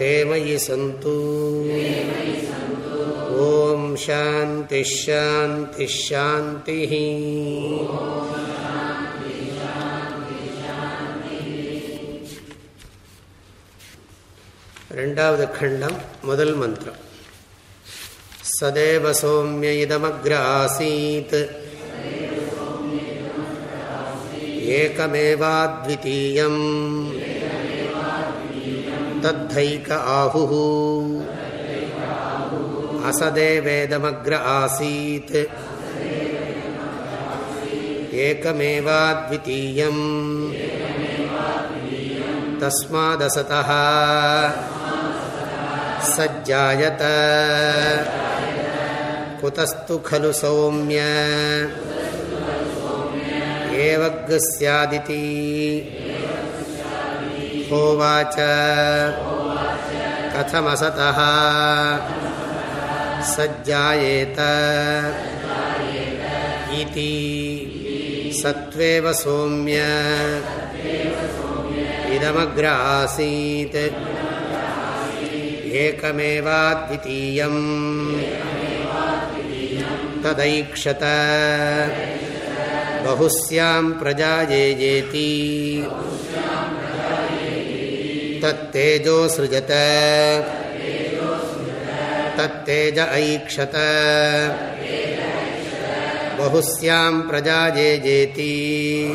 ते मयि सन्तु ॐ शान्तिश्शान्तिश्शान्तिः ரெண்டாவது खण्डं முதல் மந்திரம் सदेव सौम्य इदमग्र आसीत् एकमेवाद्वितीयम् तद्धैक आहुः। असदेवेदमग्र आसीत्। एकमेवाद्वितीयम्। तस्मादसतः सज्जायत। कुतस्तु खलु सौम्य। एवग् उवाच। कथमसतः सज्जायेत। इति सत्त्वेव सौम्य। इदमग्रासीत्। एकमेवाद्वितीयम्। तदैक्षत। बहुस्यां प्रजा येजेति तत्तेजो सृजत। तत्तेज ऐक्षत। बहुस्यां प्रजा जे जेति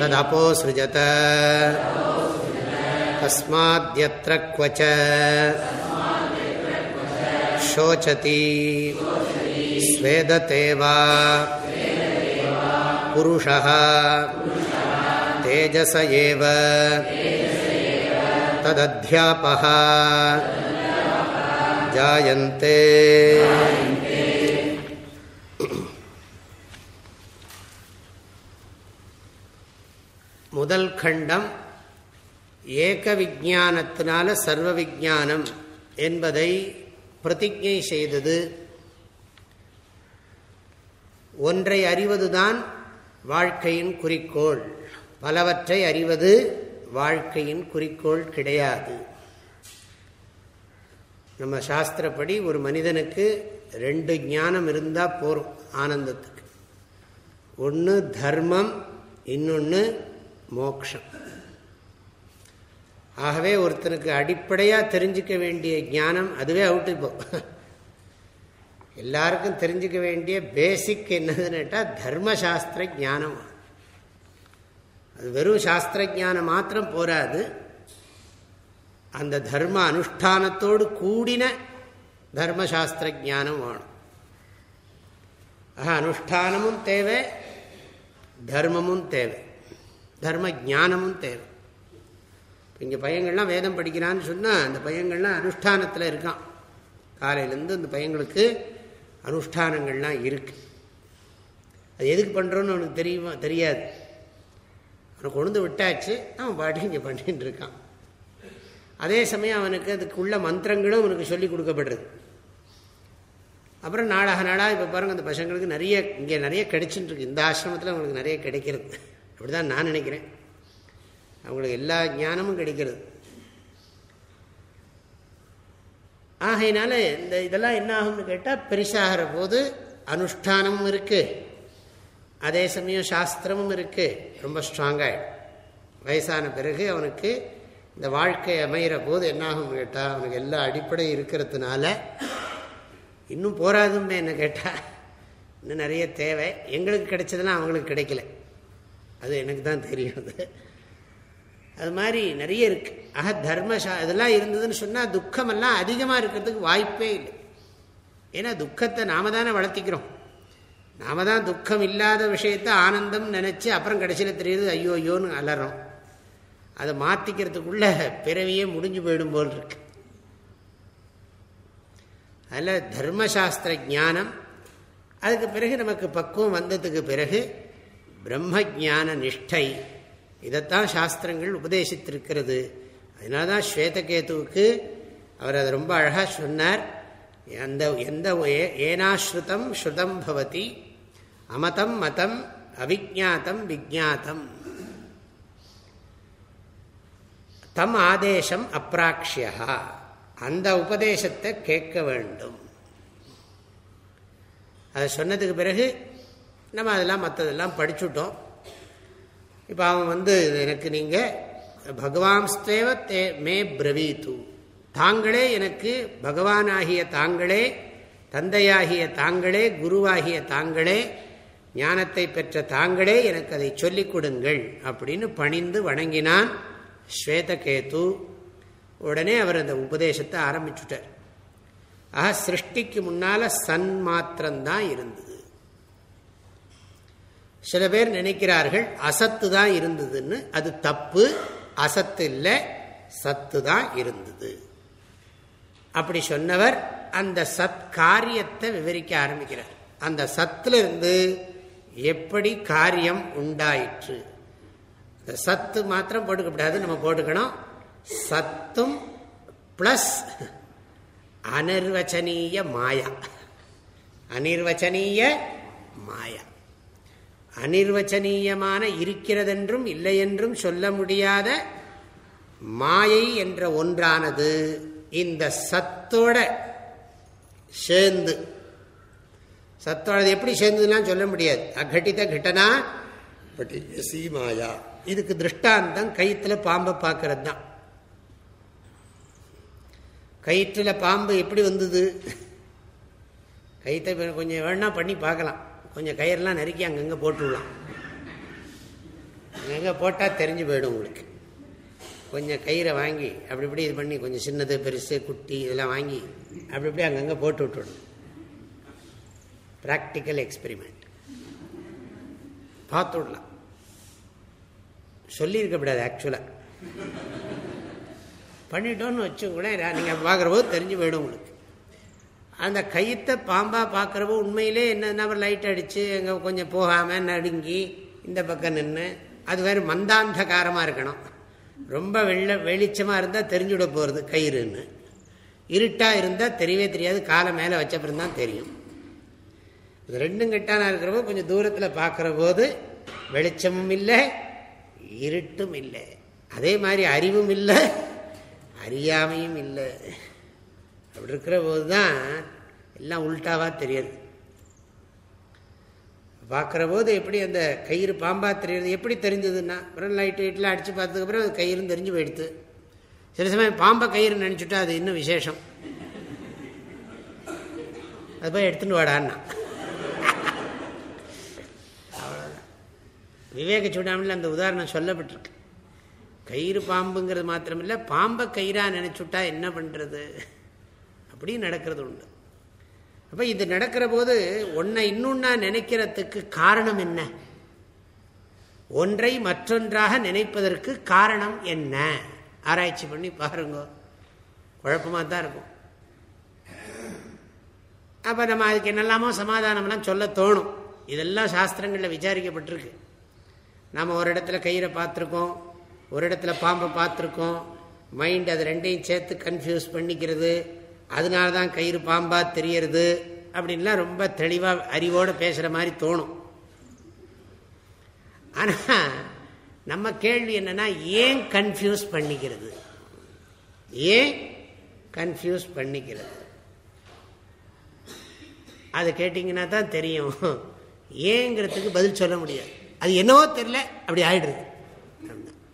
तदपो सृजत। तस्माद्यत्र क्वच। शोचति। स्वेदते वा। पुरुषः। तेजस एव तदध्यापः जायन्ते முதல் கண்டம் ஏக விஜானத்தினால சர்வ விஜானம் என்பதை பிரதிஜை செய்தது ஒன்றை அறிவதுதான் வாழ்க்கையின் குறிக்கோள் பலவற்றை அறிவது வாழ்க்கையின் குறிக்கோள் கிடையாது. நம்ம சாஸ்திரப்படி ஒரு மனிதனுக்கு ரெண்டு ஞானம் இருந்தால் போகும் ஆனந்தத்துக்கு. ஒன்று தர்மம் இன்னொன்று மோக்ஷம். ஆகவே ஒருத்தனுக்கு அடிப்படையாக தெரிஞ்சிக்க வேண்டிய ஞானம் அதுவே அவுட்டு இப்போ எல்லாருக்கும் தெரிஞ்சுக்க வேண்டிய பேசிக் என்னதுன்னு கேட்டால் தர்மசாஸ்திர ஞானம். அது வெறும் சாஸ்திர ஜானம் மாத்திரம் போராது. அந்த தர்ம அனுஷ்டானத்தோடு கூடின தர்மசாஸ்திர ஜானம் வேணும். ஆக அனுஷ்டானமும் தேவை தர்மமும் தேவை. தர்ம ஜானமும் தேவை இங்கே பையங்கள்லாம் வேதம் படிக்கிறான்னு சொன்னால் அந்த பையங்கள்லாம் அனுஷ்டானத்தில் இருக்கான். காலையிலேருந்து அந்த பையங்களுக்கு அனுஷ்டானங்கள்லாம் இருக்குது அது எதுக்கு பண்ணுறோன்னு அவனுக்கு தெரியுமா தெரியாது. அவனுக்கு கொண்டு விட்டாச்சு அவன் பாட்டு இங்கே பண்ணிட்டு இருக்கான். அதே சமயம் அவனுக்கு அதுக்குள்ள மந்திரங்களும் அவனுக்கு சொல்லி கொடுக்கப்படுறது. அப்புறம் நாளாக நாளாக இப்போ பாருங்கள் அந்த பசங்களுக்கு நிறைய இங்கே நிறைய கிடைச்சிட்டு இருக்கு. இந்த ஆசிரமத்தில் அவங்களுக்கு நிறைய கிடைக்கிறது. அப்படி தான் நான் நினைக்கிறேன். அவங்களுக்கு எல்லா ஞானமும் கிடைக்கிறது. ஆகையினால இந்த இதெல்லாம் என்ன ஆகும்னு கேட்டால் பெருசாகிற போது அனுஷ்டானமும் இருக்குது அதே சமயம் சாஸ்திரமும் இருக்குது ரொம்ப ஸ்ட்ராங்காகிடும் வயசான பிறகு அவனுக்கு இந்த வாழ்க்கை அமைகிற போது என்னாகும் கேட்டால் அவனுக்கு எல்லா அடிப்படையும் இருக்கிறதுனால இன்னும் போராதுமே என்ன கேட்டால் இன்னும் நிறைய தேவை. எங்களுக்கு கிடைச்சதெல்லாம் அவங்களுக்கு கிடைக்கல. அது எனக்கு தான் தெரியும் அது. அது மாதிரி நிறைய இருக்கு. ஆக தர்மசா இதெல்லாம் இருந்ததுன்னு சொன்னால் துக்கமெல்லாம் அதிகமாக இருக்கிறதுக்கு வாய்ப்பே இல்லை. ஏன்னா துக்கத்தை நாம தானே வளர்த்திக்கிறோம். நாம தான் துக்கம் இல்லாத விஷயத்த ஆனந்தம் நினச்சி அப்புறம் கடைசியில் தெரியுது ஐயோ ஐயோன்னு அலறோம். அதை மாற்றிக்கிறதுக்குள்ள பிறவியே முடிஞ்சு போயிடும் போல் இருக்கு. அதில் தர்மசாஸ்திர ஜானம் அதுக்கு பிறகு நமக்கு பக்குவம் வந்ததுக்கு பிறகு பிரம்ம ஜான நிஷ்டை இதைத்தான் சாஸ்திரங்கள் உபதேசித்திருக்கிறது. அதனால தான் ஸ்வேதகேதுவுக்கு அவர் அதை ரொம்ப அழகாக சொன்னார். அந்த எந்த ஏனாஸ்ருதம் ஸ்ருதம் பவதி அமதம் மதம் அவிஜாத்தம் விஜாத்தம் தம் ஆதேசம் அப்ராக்ஷியா அந்த உபதேசத்தை கேட்க வேண்டும். அதை சொன்னதுக்கு பிறகு நம்ம அதெல்லாம் மற்றதெல்லாம் படிச்சுட்டோம். இப்போ அவன் வந்து எனக்கு நீங்கள் பகவான்ஸ்தேவ தே மே பிரவீத்து. தாங்களே எனக்கு பகவானாகிய தாங்களே தந்தையாகிய தாங்களே குருவாகிய தாங்களே ஞானத்தை பெற்ற தாங்களே எனக்கு அதை சொல்லிக் கொடுங்கள் அப்படின்னு பணிந்து வணங்கினான் ஸ்வேதகேது. உடனே அவர் அந்த உபதேசத்தை ஆரம்பிச்சுட்டார். ஆக சிருஷ்டிக்கு முன்னால சன் மாத்திரம்தான் இருந்தது. சில பேர் நினைக்கிறார்கள் அசத்து தான் இருந்ததுன்னு. அது தப்பு அசத்து இல்லை சத்து தான் இருந்தது. அப்படி சொன்னவர் அந்த சத் காரியத்தை விவரிக்க ஆரம்பிக்கிறார். அந்த சத்துல இருந்து எப்படி காரியம் உண்டாயிற்று? இந்த சத்து மாத்திரம் போட்டுக்கப்படாது நம்ம போட்டுக்கணும். சத்தும் பிளஸ் அனிர்வச்சனீய மாயா. அனிர்வச்சனீய மாயா. அனிர்வச்சனீயமான இருக்கிறதென்றும் இல்லையென்றும் சொல்ல முடியாத மாயை என்ற ஒன்றானது இந்த சத்தோட சேர்ந்து சத்தோட எப்படி சேர்ந்ததுலாம் சொல்ல முடியாது. அகட்டித கிட்டனா? சீமாயா இதுக்கு திருஷ்டாந்தம் கயிற்றுல பாம்பை பார்க்கறது தான் கயிற்றில் பாம்பு எப்படி வந்தது? கயிற்றை கொஞ்சம் வேணா பண்ணி பார்க்கலாம். கொஞ்சம் கயிறெல்லாம் நறுக்கி அங்கங்கே போட்டுடலாம். அங்கங்கே போட்டால் தெரிஞ்சு போயிடும் உங்களுக்கு. கொஞ்சம் கயிறை வாங்கி அப்படி இப்படி இது பண்ணி கொஞ்சம் சின்னது பெருசு குட்டி இதெல்லாம் வாங்கி அப்படி இப்படி அங்கங்கே போட்டு விட்டுடணும். ப்ராக்டிக்கல் எக்ஸ்பெரிமெண்ட் பார்த்து விடலாம். சொல்லியிருக்கப்படாது ஆக்சுவலாக பண்ணிட்டோன்னு வச்சுக்கூட நீங்கள் பார்க்குற போது தெரிஞ்சு போயிடும் உங்களுக்கு. அந்த கையத்தை பாம்பாக பார்க்குறப்போ உண்மையிலே என்ன லைட் அடித்து எங்கே கொஞ்சம் போகாமல் நடுங்கி இந்த பக்கம் நின்று அது வேறு மந்தாந்தகாரமாக இருக்கணும். ரொம்ப வெள்ள வெளிச்சமாக இருந்தால் தெரிஞ்சுவிட போகிறது கயிறுன்னு. இருட்டாக இருந்தால் தெரியவே தெரியாது காலை மேலே வச்சப்பறம் தான் தெரியும். இது ரெண்டும் கெட்டானா இருக்கிறப்போ கொஞ்சம் தூரத்தில் பார்க்குற போது வெளிச்சமும் இல்லை இருட்டும் இல்லை. அதே மாதிரி அறிவும் இல்லை அறியாமையும் இல்லை. அப்படி இருக்கிற போது தான் எல்லாம் உள்டாவாக தெரியுது. பார்க்குற போது எப்படி அந்த கயிறு பாம்பாக தெரியுது எப்படி தெரிஞ்சதுன்னா அப்புறம் லைட்டு வீட்டில் அடித்து பார்த்ததுக்கப்புறம் அது கயிறுன்னு தெரிஞ்சு போயிடுது. சில சமயம் பாம்பை கயிறு நினச்சிட்டா அது இன்னும் விசேஷம். அது போய் எடுத்துன்னு வாடான்னா. விவேக சூடாமணியில் அந்த உதாரணம் சொல்லப்பட்டிருக்கு. கயிறு பாம்புங்கிறது மாத்திரமில்லை பாம்பை கயிறாக நினச்சுட்டா என்ன பண்ணுறது அப்படின்னு நடக்கிறது உண்டு. அப்போ இது நடக்கிற போது ஒன்றை இன்னொன்னா நினைக்கிறதுக்கு காரணம் என்ன? ஒன்றை மற்றொன்றாக நினைப்பதற்கு காரணம் என்ன? ஆராய்ச்சி பண்ணி பாருங்க. குழப்பமாக தான் இருக்கும். அப்போ நம்ம அதுக்கு என்னெல்லாமோ சமாதானம்லாம் சொல்ல தோணும். இதெல்லாம் சாஸ்திரங்களில் விசாரிக்கப்பட்டிருக்கு. நாம் ஒரு இடத்துல கயிறை பார்த்துருக்கோம் ஒரு இடத்துல பாம்பை பார்த்துருக்கோம். மைண்ட் அது ரெண்டையும் சேர்த்து கன்ஃபியூஸ் பண்ணிக்கிறது. அதனால தான் கயிறு பாம்பாக தெரியறது அப்படின்லாம் ரொம்ப தெளிவாக அறிவோடு பேசுகிற மாதிரி தோணும். ஆனால் நம்ம கேள்வி என்னென்னா ஏன் கன்ஃபியூஸ் பண்ணிக்கிறது? ஏன் கன்ஃபியூஸ் பண்ணிக்கிறது? அதை கேட்டிங்கன்னா தான் தெரியும். ஏங்கிறதுக்கு பதில் சொல்ல முடியாது. அது என்னவோ தெரியல அப்படி ஆயிடுறது.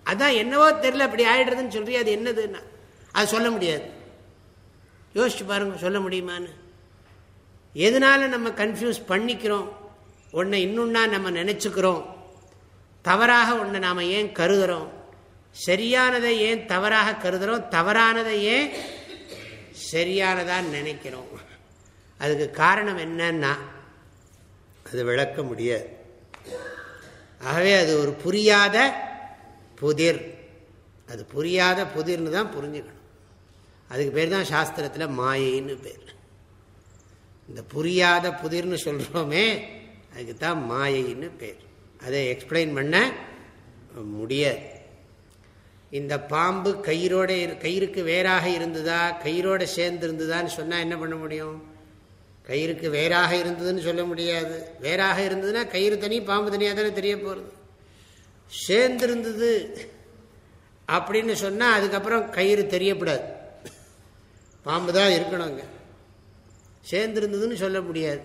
அதான் என்னவோ தெரியல அப்படி ஆயிடுறதுன்னு சொல்றி அது என்னதுன்னா? அது சொல்ல முடியாது. யோசிச்சு பாருங்க சொல்ல முடியுமான்னு? எதனால நம்ம கன்ஃபியூஸ் பண்ணிக்கிறோம்? ஒன்றை இன்னொன்னா நம்ம நினச்சிக்கிறோம். தவறாக ஒன்றை நாம் ஏன் கருதுகிறோம் சரியானதை ஏன் தவறாக கருதுகிறோம் தவறானதை ஏன் சரியானதான் நினைக்கிறோம்? அதுக்கு காரணம் என்னன்னா அது விளக்க முடியாது. ஆகவே அது ஒரு புரியாத புதிர். அது புரியாத புதிர்னு தான் புரிஞ்சுக்கணும். அதுக்கு பேர் தான் சாஸ்திரத்தில் மாயைன்னு பேர். இந்த புரியாத புதிர்னு சொல்கிறோமே அதுக்கு தான் மாயைன்னு பேர். அதை எக்ஸ்பிளைன் பண்ண முடியாது. இந்த பாம்பு கயிறோட கயிறுக்கு வேறாக இருந்ததா கயிறோட சேர்ந்து இருந்ததான்னு சொன்னால் என்ன பண்ண முடியும்? கயிறுக்கு வேறாக இருந்ததுன்னு சொல்ல முடியாது. வேறாக இருந்ததுன்னா கயிறு தனி பாம்பு தனியாக தானே தெரிய போகிறது சேர்ந்திருந்தது அப்படின்னு சொன்னால் அதுக்கப்புறம் கயிறு தெரியப்படாது. பாம்பு தான் இருக்கணுங்க சேர்ந்துருந்ததுன்னு சொல்ல முடியாது.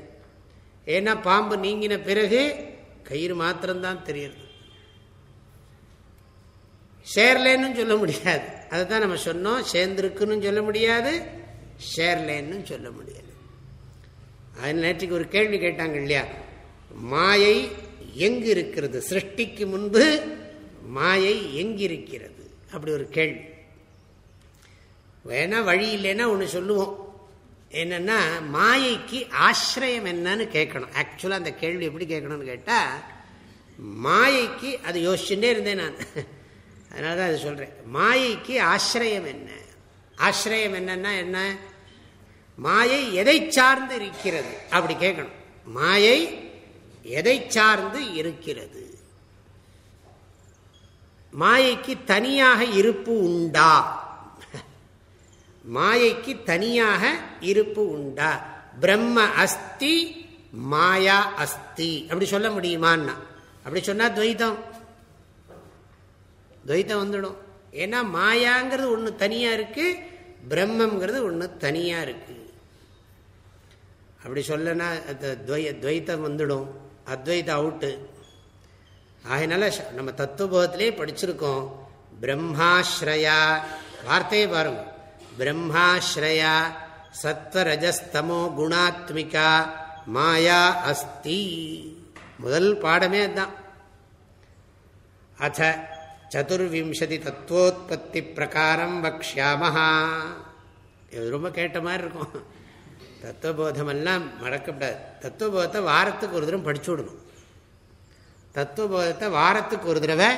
ஏன்னா பாம்பு நீங்கின பிறகு கயிறு மாத்திரம்தான் தெரியுது. ஷேர்லேன்னு சொல்ல முடியாது. அதை தான் நம்ம சொன்னோம். சேர்ந்துருக்குன்னு சொல்ல முடியாது. ஷேர்லேன்னு சொல்ல முடியாது அதில் நேற்றுக்கு ஒரு கேள்வி கேட்டாங்க இல்லையா? மாயை எங்கு இருக்கிறது சிருஷ்டிக்கு முன்பு மாயை எங்கிருக்கிறது? அப்படி ஒரு கேள்வி. வேணா வழி இல்லைன்னா ஒன்று சொல்லுவோம். என்னன்னா மாயைக்கு ஆசிரியம் என்னன்னு கேட்கணும். ஆக்சுவலாக அந்த கேள்வி எப்படி கேட்கணும்னு கேட்டால் மாயைக்கு அது யோசிச்சுட்டே இருந்தேன் நான். அதனால தான் அது சொல்கிறேன் மாயைக்கு ஆசிரியம் என்ன? ஆசிரியம் என்னன்னா என்ன? மாயை எதை சார்ந்து இருக்கிறது அப்படி கேட்கணும். மாயை எதை சார்ந்து இருக்கிறது? மாயைக்கு தனியாக இருப்பு உண்டா? மாயைக்கு தனியாக இருப்பு உண்டா? பிரம்ம அஸ்தி மாயா அஸ்தி. அப்படி சொல்ல முடியுமான்னா? அப்படி சொன்னா துவைதம் துவைத்தம் வந்துடும். ஏன்னா மாயாங்கிறது ஒன்று தனியா இருக்கு பிரம்மங்கிறது ஒன்று தனியா இருக்கு. அப்படி சொல்லனா துவைத்தம் வந்துடும். அத்வைத அவுட்டு. ஆகினால நம்ம தத்துவபோகத்திலே படிச்சிருக்கோம். பிரம்மாஸ்ரயா. வார்த்தையை பாருங்க. பிரம்மாஸ்ரயா சத்வரஜஸ்தமோ குணாத்மிகா மாயா அஸ்தி. முதல் பாடமே அதுதான் அத்த சதுர்விம்சதி தத்துவோத்பத்தி பிரகாரம் வக்ஷாமஹா இது ரொம்ப கேட்ட மாதிரி இருக்கும். தத்துவபோதமெல்லாம் மறக்கப்படாது. தத்துவபோதத்தை வாரத்துக்கு ஒரு தடவை படிச்சு விடணும். தத்துவபோதத்தை வாரத்துக்கு ஒரு தடவை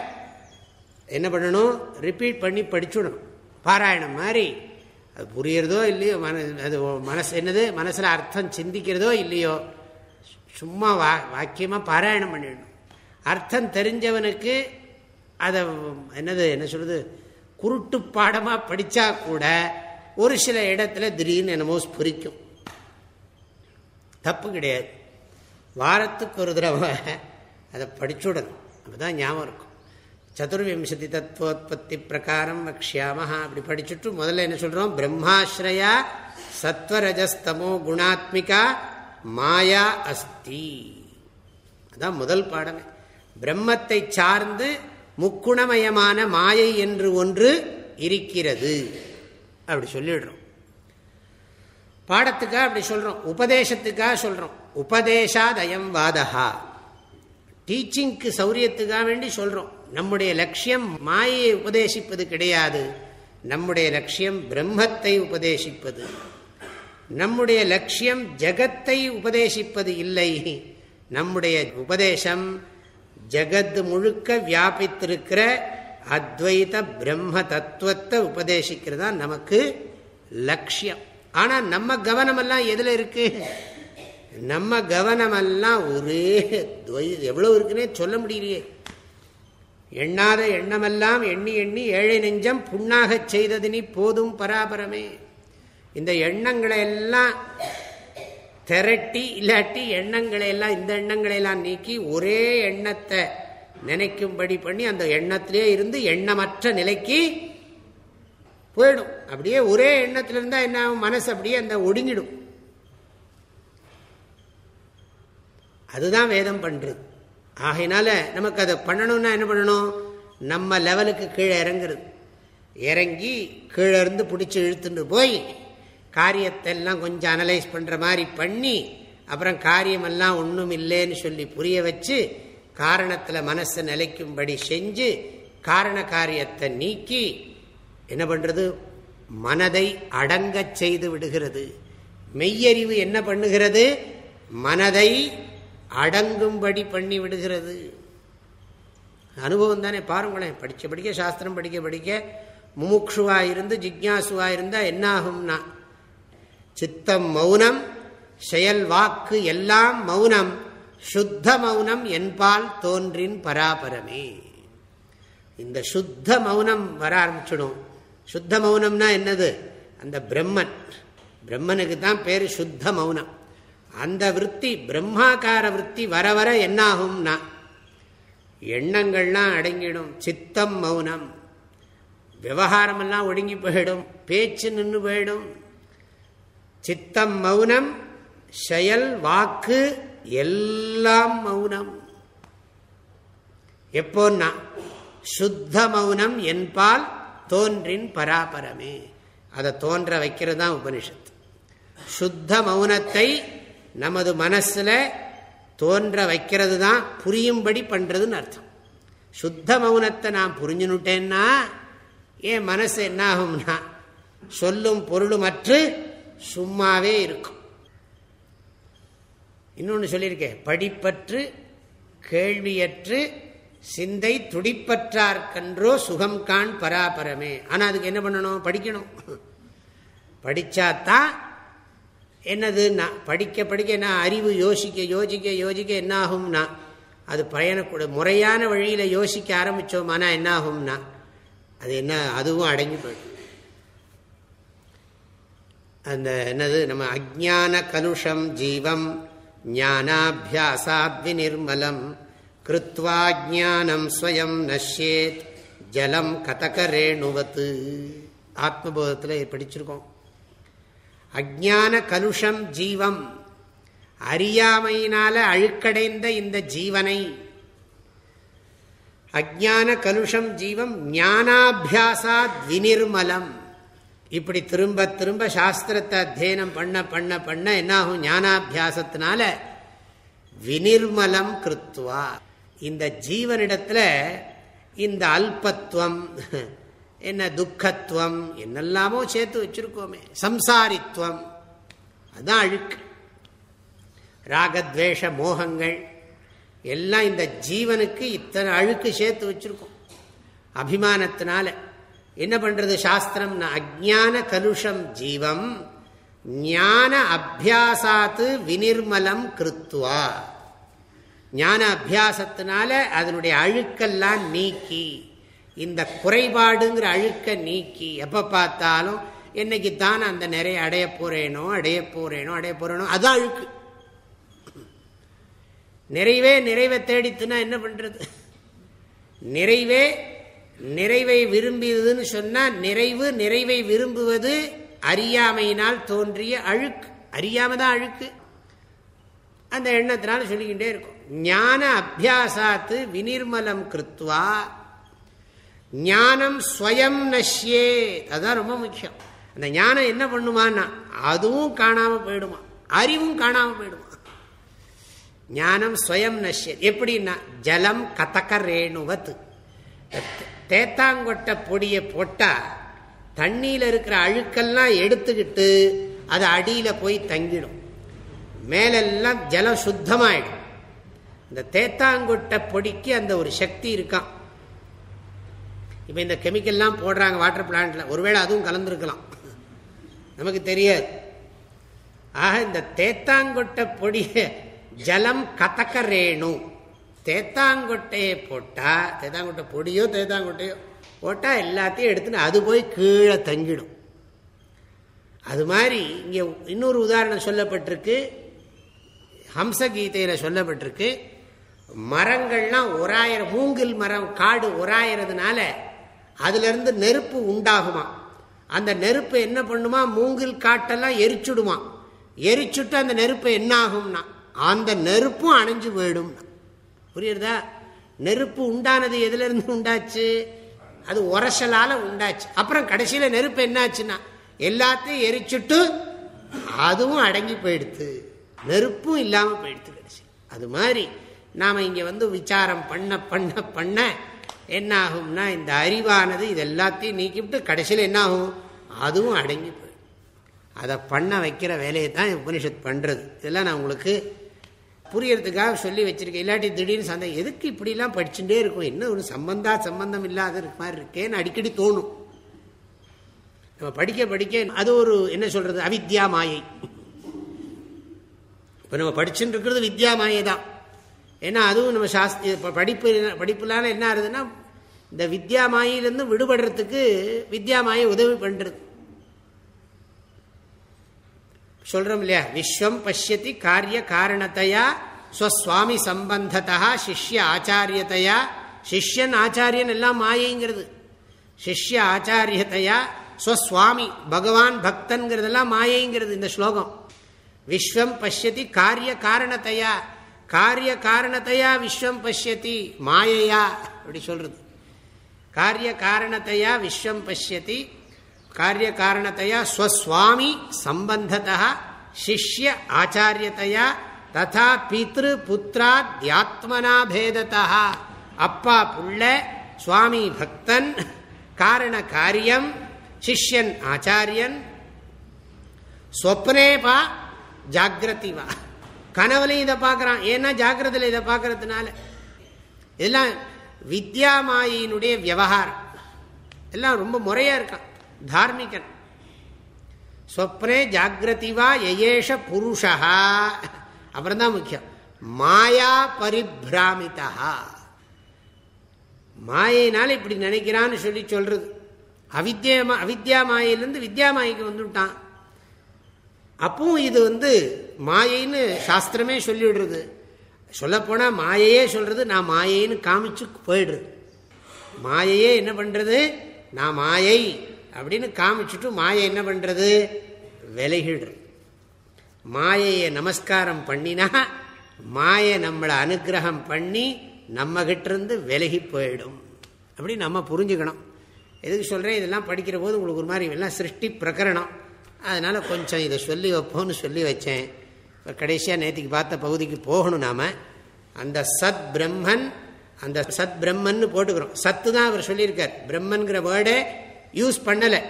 என்ன பண்ணணும்? ரிப்பீட் பண்ணி படிச்சுடணும் பாராயணம் மாதிரி. அது புரியறதோ இல்லையோ மன அது மனசு என்னது? மனசில் அர்த்தம் சிந்திக்கிறதோ இல்லையோ சும்மா வா வாக்கியமாக பாராயணம் பண்ணிடணும். அர்த்தம் தெரிஞ்சவனுக்கு அதை என்னது என்ன சொல்கிறது குருட்டு பாடமாக படித்தா கூட ஒரு சில இடத்துல திடீர்னு என்னமோ ஸ்புரிக்கும். தப்பு கிடையாது. வாரத்துக்கு ஒரு தடவை அதை படிச்சுடணும். அப்போதான் ஞாபகம் இருக்கும். சதுர்விம்சதி தத்துவோத்பத்தி பிரகாரம் வக்ஷியாமஹா. அப்படி படிச்சுட்டு முதல்ல என்ன சொல்கிறோம் பிரம்மாஸ்ரயா சத்வரஜஸ்தமோ குணாத்மிகா மாயா அஸ்தி. அதான் முதல் பாடமே. பிரம்மத்தை சார்ந்து முக்குணமயமான மாயை என்று ஒன்று இருக்கிறது. அப்படி சொல்லிடுறோம். பாடத்துக்காக அப்படி சொல்கிறோம் உபதேசத்துக்காக சொல்கிறோம் உபதேசாதயம் வாதகா டீச்சிங்க்கு சௌரியத்துக்காக வேண்டி சொல்கிறோம் நம்முடைய லட்சியம் மாயை உபதேசிப்பது கிடையாது. நம்முடைய லட்சியம் பிரம்மத்தை உபதேசிப்பது. நம்முடைய லட்சியம் ஜகத்தை உபதேசிப்பது இல்லை. நம்முடைய உபதேசம் ஜகத் முழுக்க வியாபித்திருக்கிற அத்வைத பிரம்ம தத்துவத்தை உபதேசிக்கிறது தான் நமக்கு லட்சியம். ஆனால் நம்ம கவனமெல்லாம் எதில் இருக்கு? நம்ம கவனமெல்லாம் ஒரே எவ்வளோ இருக்குன்னே சொல்ல முடியலையே. எண்ணாத எண்ணமெல்லாம் எண்ணி எண்ணி ஏழை நெஞ்சம் புண்ணாகச் செய்தது போதும் பராபரமே. இந்த எண்ணங்களை எல்லாம் திரட்டி இல்லாட்டி எண்ணங்களை எல்லாம் இந்த எண்ணங்களை எல்லாம் நீக்கி ஒரே எண்ணத்தை நினைக்கும்படி பண்ணி அந்த எண்ணத்திலே இருந்து எண்ணமற்ற நிலைக்கு போயிடும். அப்படியே ஒரே எண்ணத்துல இருந்தா என்ன ஆகும்? மனசு அப்படியே அந்த ஒடுங்கிடும். அதுதான் வேதம் பண்றது. ஆகையினால நமக்கு அதை பண்ணணும்னா என்ன பண்ணணும்? நம்ம லெவலுக்கு கீழே இறங்குறது. இறங்கி கீழே இருந்து பிடிச்சி இழுத்துட்டு போய் காரியத்தை எல்லாம் கொஞ்சம் அனலைஸ் பண்ணுற மாதிரி பண்ணி அப்புறம் காரியமெல்லாம் ஒன்றும் இல்லைன்னு சொல்லி புரிய வச்சு காரணத்தில் மனசை நிலைக்கும்படி செஞ்சு காரண காரியத்தை நீக்கி என்ன பண்ணுறது மனதை அடங்கச் செய்து விடுகிறது. மெய்யறிவு என்ன பண்ணுகிறது? மனதை அடங்கும்படி பண்ணி விடுகிறது. அனுபவம் தானே பாருங்களேன். படிக்க படிக்க சாஸ்திரம் படிக்க படிக்க முமுக்ஷுவா இருந்து ஜிக்யாசுவா இருந்தால் என்ன ஆகும்னா சித்தம் மௌனம் செயல் வாக்கு எல்லாம் மௌனம். சுத்த மௌனம் என்பால் தோன்றின் பராபரமே. இந்த சுத்த மௌனம் வர ஆரம்பிச்சிடும். சுத்த மௌனம்னா என்னது? அந்த பிரம்மன். பிரம்மனுக்கு தான் பேர் சுத்த மௌனம் அந்த விற்பி பிரம்மாக்கார விற்பி வர வர என்னாகும்னா எண்ணங்கள்லாம் அடங்கிடும். சித்தம் மௌனம். விவகாரமெல்லாம் ஒடுங்கி போயிடும். பேச்சு நின்று போயிடும். சித்தம் மௌனம் செயல் வாக்கு எல்லாம் மௌனம். எப்போன்னா சுத்த மௌனம் என்பால் தோன்றின் பராபரமே. அதை தோன்ற வைக்கிறது தான் உபனிஷத்து. சுத்த மௌனத்தை நமது மனசில் தோன்ற வைக்கிறது தான் புரியும்படி பண்ணுறதுன்னு அர்த்தம். சுத்த மௌனத்தை நான் புரிஞ்சுனுட்டேன்னா ஏன் மனசு என்ன ஆகும்னா சொல்லும் பொருளுமற்று சும்மாவே இருக்கும். இன்னொன்று சொல்லியிருக்கேன் படிப்பற்று கேள்வியற்று சிந்தை துடிப்பற்றார்கன்றோ சுகம் கான் பராபரமே. ஆனால் அதுக்கு என்ன பண்ணணும்? படிக்கணும். படித்தாத்தான் என்னதுன்னா படிக்க படிக்க என்ன அறிவு? யோசிக்க யோசிக்க யோசிக்க என்ன ஆகும்னா அது பயணக்கூட முறையான வழியில் யோசிக்க ஆரம்பித்தோமானா என்ன ஆகும்னா அது என்ன அதுவும் அடங்கி போயிடும். அந்த என்னது நம்ம அஜான கலுஷம் ஜீவம் ஞானாபியாசாத்வி நிர்மலம் கிருத்வா ஜானம் ஸ்வயம் நஷ்யேத் ஜலம் கதகரேணுவத்து ஆத்மபோதத்தில் படிச்சிருக்கோம். அஜான கலுஷம் ஜீவம். அறியாமையினால அழுக்கடைந்த இந்த ஜீவனை. அஜான கலுஷம் ஜீவம் ஞானாபியாசாத் வினிர்மலம் இப்படி திரும்ப திரும்ப சாஸ்திரத்தை அத்தியனம் பண்ண பண்ண பண்ண என்னாகும்? ஞானாபியாசத்தினால வினிர்மலம் கிருத்வா. இந்த ஜீவனிடத்துல இந்த அல்பத்துவம் என்ன துக்கத்துவம் என்னெல்லாமோ சேர்த்து வச்சிருக்கோமே. சம்சாரித்துவம். அதுதான் அழுக்கு. ராகத்வேஷ மோகங்கள் எல்லாம் இந்த ஜீவனுக்கு இத்தனை அழுக்கு சேர்த்து வச்சிருக்கோம். அபிமானத்தினால. என்ன பண்றது சாஸ்திரம் அஜான கலுஷம் ஜீவம் ஞான அபியாசாத்து வினிர்மலம் கிருத்துவா ஞான அபியாசத்தினால அதனுடைய அழுக்கெல்லாம் நீக்கி இந்த குறைபாடுங்கிற அழுக்க நீக்கி எப்போ பார்த்தாலும் என்னைக்கு தான் அந்த நிறைய அடைய போகிறேனோ அடைய போகிறேனோ அடைய போகிறேனோ அதுதான் அழுக்கு. நிறைவே நிறைவை தேடித்துனா என்ன பண்ணுறது நிறைவே நிறைவை விரும்பியதுன்னு சொன்னால் நிறைவு நிறைவை விரும்புவது அறியாமையினால் தோன்றிய அழுக்கு. அறியாம தான் அழுக்கு. அந்த எண்ணத்தினால சொல்லிக்கிட்டே இருக்கும். ஞான அபியாசாத்து வினிர்மலம் கிருத்வா ஞானம் ஸ்வயம் நஷ்யே. அதுதான் ரொம்ப முக்கியம். அந்த ஞானம் என்ன பண்ணுமான்னா அதுவும் காணாம போயிடுமா? அறிவும் காணாம போயிடுமா? ஞானம் ஸ்வயம் நஷ்ய. எப்படின்னா ஜலம் கதக்க ரேணுவத்து தேத்தாங்கொட்டை பொடியை போட்டால் தண்ணியில் இருக்கிற அழுக்கெல்லாம் எடுத்துக்கிட்டு அது அடியில் போய் தங்கிடும். மேலெல்லாம் ஜலம் சுத்தமாயிடும். இந்த தேத்தாங்கொட்டை பொடிக்கு அந்த ஒரு சக்தி இருக்கான் இப்போ இந்த கெமிக்கல்லாம் போடுறாங்க வாட்டர் பிளான்ட்டில் ஒருவேளை அதுவும் கலந்துருக்கலாம். நமக்கு தெரியாது. ஆக இந்த தேத்தாங்கொட்டை பொடியை ஜலம் கதக்கறேணும் தேத்தாங்கொட்டையை போட்டால் தேத்தாங்கொட்டை பொடியோ தேத்தாங்கொட்டையோ போட்டால் எல்லாத்தையும் எடுத்துன்னு அது போய் கீழே தங்கிடும். அது மாதிரி இங்கே இன்னொரு உதாரணம் சொல்லப்பட்டிருக்கு. ஹம்சகீதையில் சொல்லப்பட்டிருக்கு. மரங்கள்லாம் ஒராயிர மூங்கில் மரம் காடு ஒராயிரதுனால அதுலேருந்து நெருப்பு உண்டாகுமா? அந்த நெருப்பு என்ன பண்ணுமா? மூங்கில் காட்டெல்லாம் எரிச்சுடுமா? எரிச்சுட்டு அந்த நெருப்பு என்ன ஆகும்னா அந்த நெருப்பும் அணைஞ்சு போயிடும். புரியுறதா? நெருப்பு உண்டானது எதுலேருந்து உண்டாச்சு? அது உரசலால் உண்டாச்சு. அப்புறம் கடைசியில் நெருப்பு என்னாச்சுன்னா எல்லாத்தையும் எரிச்சுட்டு அதுவும் அடங்கி போயிடுத்து. நெருப்பும் இல்லாமல் போயிடுத்து கடைசி அது மாதிரி நாம் இங்கே வந்து விசாரம் பண்ண பண்ண பண்ண என்ன ஆகும்னா இந்த அறிவானது இது எல்லாத்தையும் நீக்கிவிட்டு கடைசியில் என்ன ஆகும் அதுவும் அடங்கி போயிடும். அதை பண்ண வைக்கிற வேலையை தான் உபனிஷத் பண்ணுறது இதெல்லாம் நான் உங்களுக்கு புரியறதுக்காக சொல்லி வச்சுருக்கேன். இல்லாட்டி திடீர்னு சந்தேகம் எதுக்கு இப்படிலாம் படிச்சுட்டே இருக்கும்? என்ன ஒரு சம்பந்தா சம்பந்தம் இல்லாத மாதிரி இருக்கேன்னு அடிக்கடி தோணும். நம்ம படிக்க படிக்க அது ஒரு என்ன சொல்றது அவித்யா மாயை. இப்போ நம்ம படிச்சுட்டு இருக்கிறது வித்யா மாயை தான் ஏன்னா அதுவும் நம்ம சாஸ்திர படிப்பு படிப்புலான என்ன ஆகுதுன்னா இந்த வித்யா மாயிலேருந்து விடுபடுறதுக்கு வித்யா மாயை உதவி பண்ணுறது சொல்றோம் இல்லையா? விஸ்வம் பசியத்தி காரிய காரணத்தையா ஸ்வஸ்வாமி சம்பந்தத்தா சிஷ்ய ஆச்சாரியத்தையா? சிஷ்யன் ஆச்சாரியன் எல்லாம் மாயைங்கிறது. சிஷ்ய ஆச்சாரியத்தையா ஸ்வஸ்வாமி பகவான் பக்தன்கிறதெல்லாம் மாயைங்கிறது இந்த ஸ்லோகம். விஸ்வம் பசியத்தி காரிய காரணத்தையா காரிய காரணத்தையா விஸ்வம் பசியத்தி மாயையா? அப்படி சொல்றது. காரிய காரணத்தையா விஸ்வம் பசியத்தி காரிய காரணத்தையா ஸ்வஸ்வாமி சம்பந்தத்தா சிஷ்ய ஆச்சாரியத்தையா? ததா பித்ரு புத்திரா தியாத்மனா பேதத்தா அப்பா புள்ள சுவாமி பக்தன் காரண காரியம் சிஷ்யன் ஆச்சாரியன் ஸ்வப்னேபா ஜாகிரதிவா கனவுலையும் இதை பார்க்குறான். ஏன்னா ஜாக்கிரதையில் இதை பார்க்கறதுனால. இதெல்லாம் வித்யாமாயினுடைய விவகாரம். எல்லாம் ரொம்ப முறையா இருக்கான். தார்மிகன். சொப்னே ஜாகிரதிவா எயேஷ புருஷா அப்புறம் தான் முக்கியம். மாயா பரிபிராமிதா மாயினால் இப்படி நினைக்கிறான்னு சொல்லி சொல்றது. அவித்யா அவித்யா மாயிலிருந்து வித்யா மாய்க்கு வந்துட்டான். அப்பவும் இது வந்து மாயைன்னு சாஸ்திரமே சொல்லிவிடுறது சொல்லப்போனால் மாயையே சொல்றது நான் மாயைன்னு காமிச்சு போயிடுறது. மாயையே என்ன பண்றது? நான் மாயை அப்படின்னு காமிச்சுட்டு மாயை என்ன பண்றது? விலகிடுறது. மாயையை நமஸ்காரம் பண்ணினா மாயை நம்மளை அனுகிரகம் பண்ணி நம்ம விலகி போயிடும். அப்படின்னு நம்ம புரிஞ்சுக்கணும். எதுக்கு சொல்கிறேன் இதெல்லாம் படிக்கிற போது உங்களுக்கு ஒரு மாதிரி எல்லாம் சிருஷ்டி பிரகரணம். அதனால் கொஞ்சம் இதை சொல்லி வைப்போம்னு சொல்லி வச்சேன். இப்போ கடைசியாக நேற்றுக்கு பார்த்த பகுதிக்கு போகணும் நாம். அந்த சத் பிரம்மன் அந்த சத் பிரம்மன் போட்டுக்கிறோம். சத்து தான் அவர் சொல்லியிருக்கார். பிரம்மன்கிற வேர்டே யூஸ் பண்ணலை.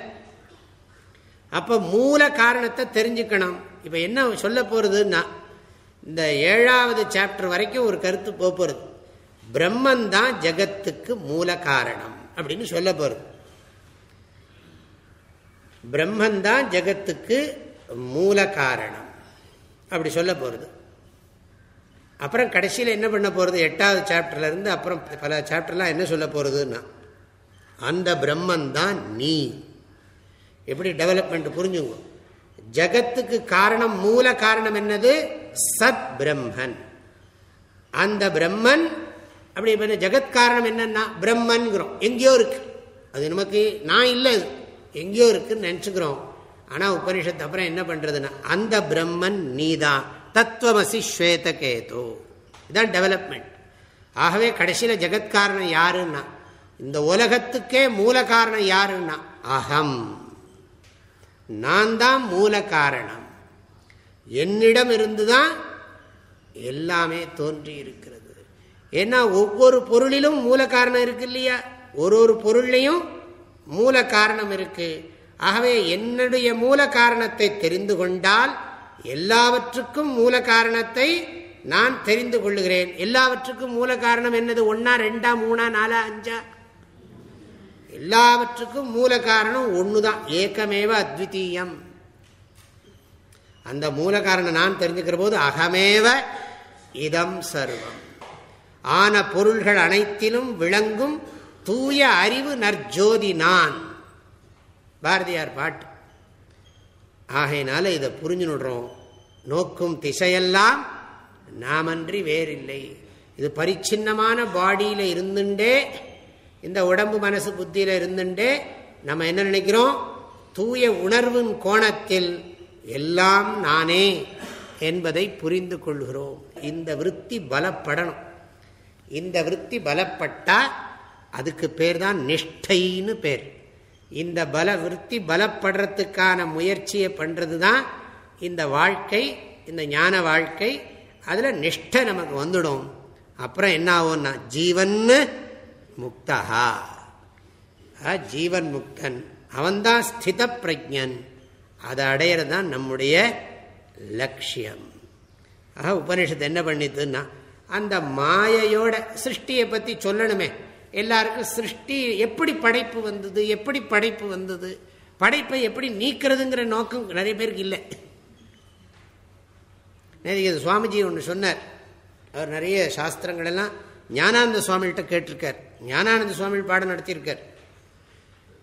அப்போ மூல காரணத்தை தெரிஞ்சுக்கணும். இப்போ என்ன சொல்ல போகிறதுன்னா இந்த ஏழாவது சாப்டர் வரைக்கும் ஒரு கருத்து போகிறது பிரம்மன் தான் ஜகத்துக்கு மூல காரணம் அப்படின்னு சொல்ல போகிறது பிரம்மன் தான் ஜகத்துக்கு மூல காரணம். அப்படி சொல்ல போகிறது அப்புறம் கடைசியில் என்ன பண்ண போகிறது எட்டாவது சாப்டர்ல இருந்து அப்புறம் பல சாப்டர்லாம் என்ன சொல்ல போகிறதுன்னா அந்த பிரம்மன் தான் நீ. எப்படி டெவலப்மெண்ட் புரிஞ்சுங்க? ஜகத்துக்கு காரணம் மூல காரணம் என்னது? சத் பிரம்மன். அந்த பிரம்மன் அப்படி ஜெகத் காரணம் என்னன்னா பிரம்மன்கிறோம் எங்கேயோ இருக்கு. அது நமக்கு நான் இல்லை எங்கேயோ இருக்குன்னு நினச்சிக்கிறோம். ஆனால் உபனிஷத்து அப்புறம் என்ன பண்ணுறதுன்னா அந்த பிரம்மன் நீதான் தத்துவமசி ஸ்வேதகேது. இதுதான் டெவலப்மெண்ட் ஆகவே கடைசியில் ஜெகத்காரணம் யாருன்னா இந்த உலகத்துக்கே மூல காரணம் யாருன்னா அகம். நான் தான் மூல காரணம் என்னிடம் இருந்து தான் எல்லாமே தோன்றி இருக்கிறது ஏன்னா ஒவ்வொரு பொருளிலும் மூல காரணம் இருக்கு இல்லையா? ஒரு ஒரு பொருள்லையும் மூல காரணம் இருக்கு. ஆகவே என்னுடைய மூல காரணத்தை தெரிந்து கொண்டால் எல்லாவற்றுக்கும் மூல காரணத்தை நான் தெரிந்து கொள்ளுகிறேன். எல்லாவற்றுக்கும் மூல காரணம் என்னது? ஒன்னா ரெண்டா மூணா நாலா அஞ்சா? எல்லாவற்றுக்கும் மூல காரணம் ஒண்ணுதான். ஏக்கமேவ அத்விதீயம். அந்த மூல காரணம் நான் தெரிஞ்சுக்கிற போது அகமேவ இதம் சர்வம். ஆன பொருள்கள் அனைத்திலும் விளங்கும் தூய அறிவு நற்ஜோதி நான். பாரதியார் பாட்டு. ஆகையினால இதை புரிஞ்சுடுறோம் நோக்கும் திசையெல்லாம் நாமன்றி வேறில்லை. இது பரிச்சின்னமான பாடியில் இருந்துட்டே இந்த உடம்பு மனசு புத்தியில் இருந்துட்டே நம்ம என்ன நினைக்கிறோம்? தூய உணர்வின் கோணத்தில் எல்லாம் நானே என்பதை புரிந்து கொள்கிறோம். இந்த விற்பி பலப்படணும். இந்த விற்பி பலப்பட்டால் அதுக்கு பேர் தான் நிஷ்டைன்னு பேர். இந்த பல விற்பி பலப்படுறதுக்கான முயற்சியை பண்ணுறது தான் இந்த வாழ்க்கை இந்த ஞான வாழ்க்கை. அதில் நிஷ்டை நமக்கு வந்துடும். அப்புறம் என்ன ஆகும்னா ஜீவன் முக்தகா ஜீவன் முக்தன். அவன்தான் ஸ்தித பிரஜன் அதை அடையிறது தான் நம்முடைய லட்சியம். ஆக உபனிஷத்து என்ன பண்ணித்துன்னா அந்த மாயையோட சிருஷ்டியை பற்றி சொல்லணுமே. எல்லாருக்கும் சிருஷ்டி எப்படி படைப்பு வந்தது எப்படி படைப்பு வந்தது படைப்பை எப்படி நீக்கிறதுங்கிற நோக்கம் நிறைய பேருக்கு இல்லை. நிறைய சுவாமிஜி ஒன்று சொன்னார். அவர் நிறைய சாஸ்திரங்கள் எல்லாம் ஞானானந்த சுவாமிகிட்ட கேட்டிருக்கார். ஞானானந்த சுவாமி பாடம் நடத்தியிருக்கார்.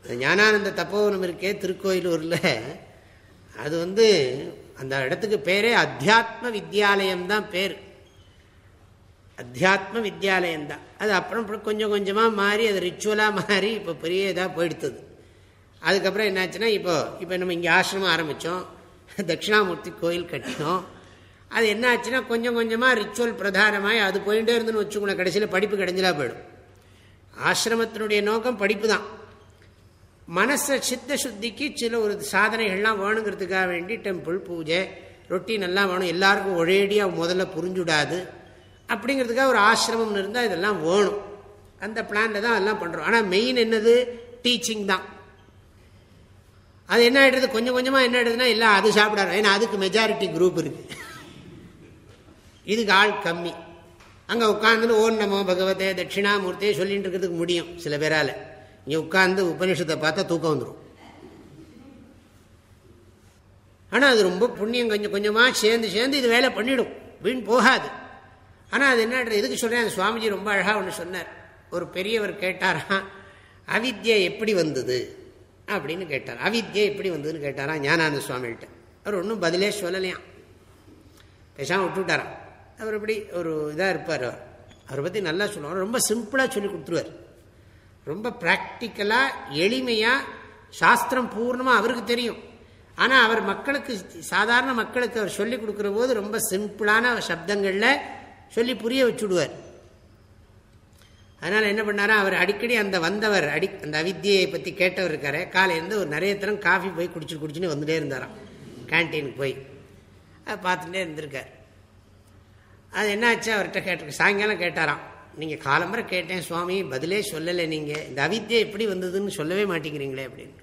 ஞானானந்த தப்போவனம் இருக்கே திருக்கோயிலூரில். அது வந்து அந்த இடத்துக்கு பேரே அத்தியாத்ம வித்யாலயம் தான் பேர். அத்தியாத்ம வித்யாலயம் தான் அது அப்புறம் கொஞ்சம் கொஞ்சமாக மாறி அது ரிச்சுவலாக மாறி இப்போ பெரிய இதாக போயிடுத்தது அதுக்கப்புறம் என்னாச்சுன்னா இப்போ இப்போ நம்ம இங்கே ஆசிரமம் ஆரம்பித்தோம் தட்சிணாமூர்த்தி கோயில் கட்டினோம் அது என்ன ஆச்சுன்னா கொஞ்சம் கொஞ்சமாக ரிச்சுவல் பிரதானமாகி அது போயிட்டே இருந்துன்னு வச்சுக்கோங்க கடைசியில் படிப்பு கிடைஞ்சலா போயிடும் ஆசிரமத்தினுடைய நோக்கம் படிப்பு தான் மனசை சித்த சுத்திக்கு சில ஒரு சாதனைகள்லாம் வேணுங்கிறதுக்காக வேண்டி டெம்பிள் பூஜை ரொட்டீன் எல்லாம் வேணும் எல்லாருக்கும் ஒரேடியாக முதல்ல புரிஞ்சுடாது அப்படிங்கிறதுக்காக ஒரு ஆசிரமம் இருந்தால் இதெல்லாம் வேணும். அந்த பிளான்ல தான் அதெல்லாம் பண்ணுறோம் ஆனால் மெயின் என்னது? டீச்சிங் தான். அது என்ன ஆகிடுறது கொஞ்சம் கொஞ்சமாக என்ன ஆகிடுதுன்னா எல்லாம் அது சாப்பிடாது. ஏன்னா அதுக்கு மெஜாரிட்டி குரூப் இருக்கு. இதுக்கு ஆள் கம்மி. அங்கே உட்காந்துன்னு ஓன் நமோ பகவதே தட்சிணாமூர்த்தியே சொல்லிட்டு இருக்கிறதுக்கு முடியும் சில பேரால். இங்கே உட்காந்து உபனிஷத்தை பார்த்தா தூக்கம் வந்துடும் ஆனால் அது ரொம்ப புண்ணியம். கொஞ்சம் கொஞ்சமாக சேர்ந்து சேர்ந்து இது வேலை பண்ணிடும். வீண் போகாது. ஆனால் அது என்ன எதுக்கு சொல்கிறேன் சுவாமிஜி ரொம்ப அழகாக ஒன்று சொன்னார். ஒரு பெரியவர் கேட்டாராம் அவித்யை எப்படி வந்தது? அப்படின்னு கேட்டார். அவித்யை எப்படி வந்ததுன்னு கேட்டாராம் ஞானானந்த சுவாமிகிட்ட. அவர் ஒன்றும் பதிலே சொல்லலையாம். பேசாமல் விட்டுவிட்டாராம் அவர் எப்படி ஒரு இதாக இருப்பார் அவர். அவரை பற்றி நல்லா சொல்லுவார். ரொம்ப சிம்பிளாக சொல்லி கொடுத்துருவார். ரொம்ப ப்ராக்டிக்கலாக எளிமையாக சாஸ்திரம் பூர்ணமாக அவருக்கு தெரியும். ஆனால் அவர் மக்களுக்கு சாதாரண மக்களுக்கு அவர் சொல்லிக் கொடுக்குற போது ரொம்ப சிம்பிளான சப்தங்களில் சொல்லி புரிய வச்சுடுவார். அதனால் என்ன பண்ணாரா அவர் அடிக்கடி அந்த வந்தவர் அடி அந்த அவித்தியை பற்றி கேட்டவர் இருக்காரு. காலையிலேருந்து ஒரு நிறைய தரம் காஃபி போய் குடிச்சு குடிச்சுன்னு வந்துட்டே இருந்தாராம். கேன்டீனுக்கு போய். அதை பார்த்துட்டே இருந்திருக்கார். அது என்னாச்சு? அவர்கிட்ட கேட்டு சாயங்காலம் கேட்டாராம். நீங்கள் காலம்பரை கேட்டேன் சுவாமி பதிலே சொல்லலை நீங்கள் இந்த அவித்தியை எப்படி வந்ததுன்னு சொல்லவே மாட்டேங்கிறீங்களே அப்படின்னு.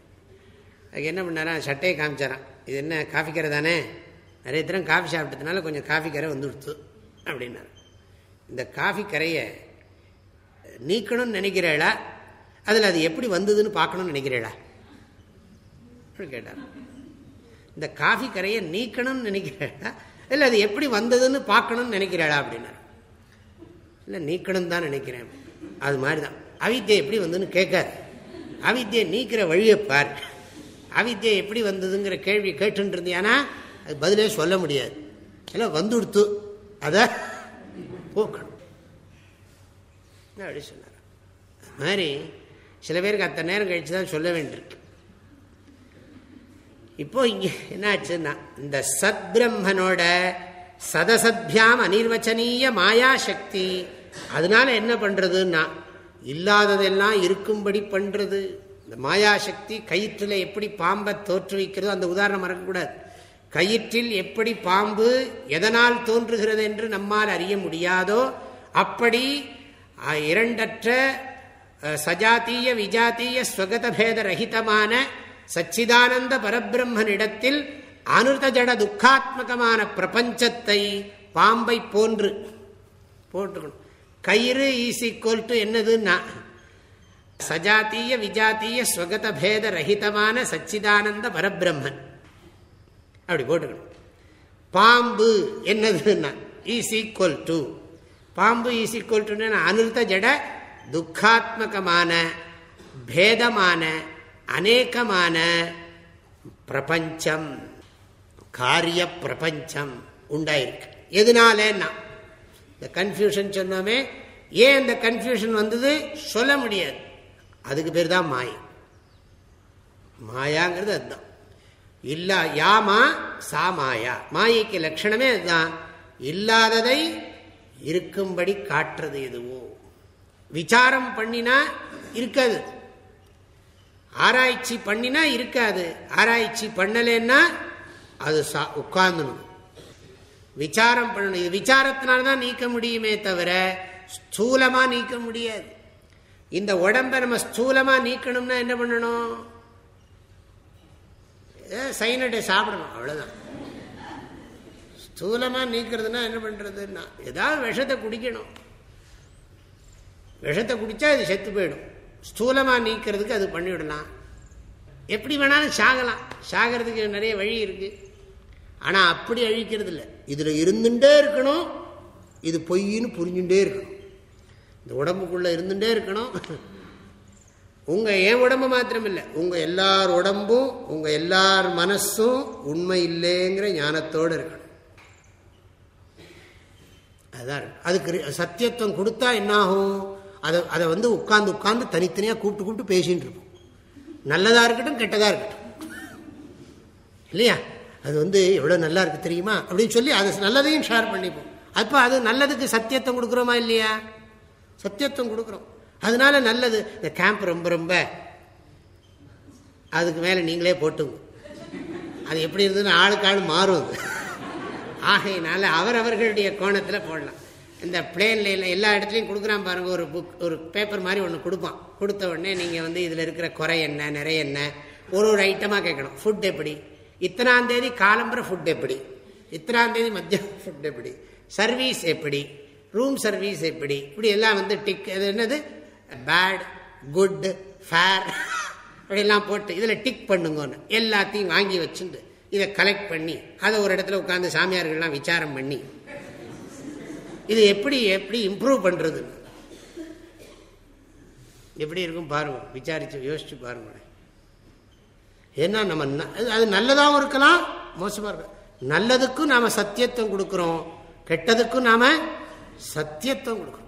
அதுக்கு என்ன பண்ணாரா சட்டையை காமிச்சாரான் இது என்ன காஃபி கரை தானே? நிறைய தரம் காஃபி சாப்பிட்டதுனால கொஞ்சம் காஃபி கரை வந்துடுத்து அப்படின்னாரு. இந்த காஃபி கரையை நீக்கணும்னு நினைக்கிறேளா? அதில் அது எப்படி வந்ததுன்னு பார்க்கணும்னு நினைக்கிறேளா? கேட்டார். இந்த காஃபி கரையை நீக்கணும்னு நினைக்கிறேளா? இல்லை அது எப்படி வந்ததுன்னு பார்க்கணும்னு நினைக்கிறாளா? அப்படின்னார். இல்லை நீக்கணும் தான் நினைக்கிறேன். அது மாதிரி தான் அவித்தியை எப்படி வந்ததுன்னு கேட்காது அவித்தியை நீக்கிற வழியை பார். அவித்தியை எப்படி வந்ததுங்கிற கேள்வி கேட்டுருந்தியானா அது பதிலே சொல்ல முடியாது. இல்லை வந்துடுத்து. அதை போக்கணும். அப்படி சொன்னார்? அது மாதிரி சில பேருக்கு அத்தனை நேரம் கழிச்சு தான் சொல்ல வேண்டியிருக்கு. இப்போ இங்கே என்னாச்சுன்னா இந்த சத் பிரம்மனோட சதசத்யாம் அனிர்வச்சனீய மாயா சக்தி அதனால என்ன பண்றதுன்னா இல்லாததெல்லாம் இருக்கும்படி பண்றது. இந்த மாயாசக்தி கயிற்றில் எப்படி பாம்பை தோற்றுவிக்கிறதோ அந்த உதாரணம் மறக்கக்கூடாது. கயிற்றில் எப்படி பாம்பு எதனால் தோன்றுகிறது என்று நம்மால் அறிய முடியாதோ அப்படி இரண்டற்ற சஜாத்திய விஜாத்திய ஸ்வகதபேத ரஹிதமான சச்சிதானந்த பரபிரம்மனிடத்தில் அனுர்த ஜட துக்காத்மகமான பிரபஞ்சத்தை பாம்பை போன்று போட்டுக்கணும் கயிறு ஈஸ் ஈக்குவல் டு என்னதுன்னா சஜாத்திய விஜாத்திய ஸ்வகத பேத ரஹிதமான சச்சிதானந்த பரபிரம்மன். அப்படி போட்டுக்கணும். பாம்பு என்னதுன்னா ஈஸ் ஈக்குவல் டு பாம்பு இஸ் ஈக்குவல் டு அனுர்த்த ஜட துக்காத்மகமான பேதமான அநேகமான பிரபஞ்சம் காரிய பிரபஞ்சம் உண்டாயிருக்கு. எதனாலன்னா இந்த கன்ஃபியூஷன் சொன்னோமே ஏன் இந்த கன்ஃபியூஷன் வந்தது? சொல்ல முடியாது. அதுக்கு பேர் தான் மாயை. மாயாங்கிறது அதுதான். இல்லா யாமா சா மாயா மாயைக்கு லட்சணமே அதுதான். இல்லாததை இருக்கும்படி காட்டுறது எதுவோ. விசாரம் பண்ணினா இருக்காது. ஆராய்ச்சி பண்ணினா இருக்காது. ஆராய்ச்சி பண்ணலன்னா அது சா உட்கார்ந்துணும் விசாரம் பண்ணணும். இது விசாரத்தினால்தான் நீக்க முடியுமே தவிர ஸ்தூலமாக நீக்க முடியாது. இந்த உடம்பை நம்ம ஸ்தூலமாக நீக்கணும்னா என்ன பண்ணணும்? சைனடை சாப்பிடணும் அவ்வளோதான் ஸ்தூலமாக நீக்கிறதுனா என்ன பண்ணுறதுன்னா ஏதாவது விஷத்தை குடிக்கணும். விஷத்தை குடித்தா அது செத்து போயிடும். ஸ்தூலமாக நீக்கிறதுக்கு அது பண்ணிவிடலாம். எப்படி வேணாலும் சாகலாம். சாகிறதுக்கு நிறைய வழி இருக்குது ஆனால் அப்படி அழிக்கிறது இல்லை இதில் இருந்துட்டே இருக்கணும். இது பொய்ன்னு புரிஞ்சுட்டே இருக்கணும். இந்த உடம்புக்குள்ளே இருந்துட்டே இருக்கணும். உங்கள் என் உடம்பு மாத்திரம் இல்லை உங்கள் எல்லார் உடம்பும் உங்கள் எல்லார் மனசும் உண்மை இல்லைங்கிற ஞானத்தோடு இருக்கணும். அதுதான் அதுக்கு சத்தியத்துவம் கொடுத்தா என்னாகும்? அதை அதை வந்து உட்காந்து உட்காந்து தனித்தனியாக கூப்பிட்டு கூப்பிட்டு பேசின்னு இருப்போம். நல்லதாக இருக்கட்டும் கெட்டதாக இருக்கட்டும். இல்லையா? அது வந்து எவ்வளோ நல்லா இருக்குது தெரியுமா? அப்படின்னு சொல்லி அதை நல்லதையும் ஷேர் பண்ணிப்போம். அப்போ அது நல்லதுக்கு சத்தியத்துவம் கொடுக்குறோமா இல்லையா? சத்தியத்துவம் கொடுக்குறோம். அதனால நல்லது. இந்த கேம்ப் ரொம்ப ரொம்ப. அதுக்கு மேலே நீங்களே போட்டுங்க. அது எப்படி இருந்ததுன்னு ஆளுக்கு ஆள் மாறும் ஆகையினால அவரவர்களுடைய கோணத்தில் போடலாம். இந்த பிளேன்ல எல்லா இடத்துலையும் கொடுக்குறான் பாருங்க. ஒரு புக் ஒரு பேப்பர் மாதிரி ஒன்று கொடுப்பான். கொடுத்த உடனே நீங்கள் வந்து இதில் இருக்கிற குறை என்ன நிறைய என்ன? ஒரு ஒரு ஐட்டமாக கேட்கணும். ஃபுட் எப்படி? இத்தனாம் தேதி காலம்புற ஃபுட் எப்படி? இத்தனாம் தேதி மத்தியானம் ஃபுட் எப்படி? சர்வீஸ் எப்படி? ரூம் சர்வீஸ் எப்படி? இப்படி எல்லாம் வந்து டிக் அது என்னது? பேட் குட் ஃபேர் அப்படிலாம் போட்டு இதில் டிக் பண்ணுங்கன்னு எல்லாத்தையும் வாங்கி வச்சுட்டு இதை கலெக்ட் பண்ணி அதை ஒரு இடத்துல உட்காந்து சாமியார்கள்லாம் விசாரம் பண்ணி. இது எப்படி எப்படி இம்ப்ரூவ் பண்ணுறது எப்படி இருக்கும் பாருங்க விசாரிச்சு யோசிச்சு பாருங்க. ஏன்னா நம்ம அது நல்லதாகவும் இருக்கலாம் மோசமாக இருக்கலாம் நல்லதுக்கும் நாம் சத்தியத்துவம் கொடுக்குறோம் கெட்டதுக்கும் நாம் சத்தியத்துவம் கொடுக்குறோம்.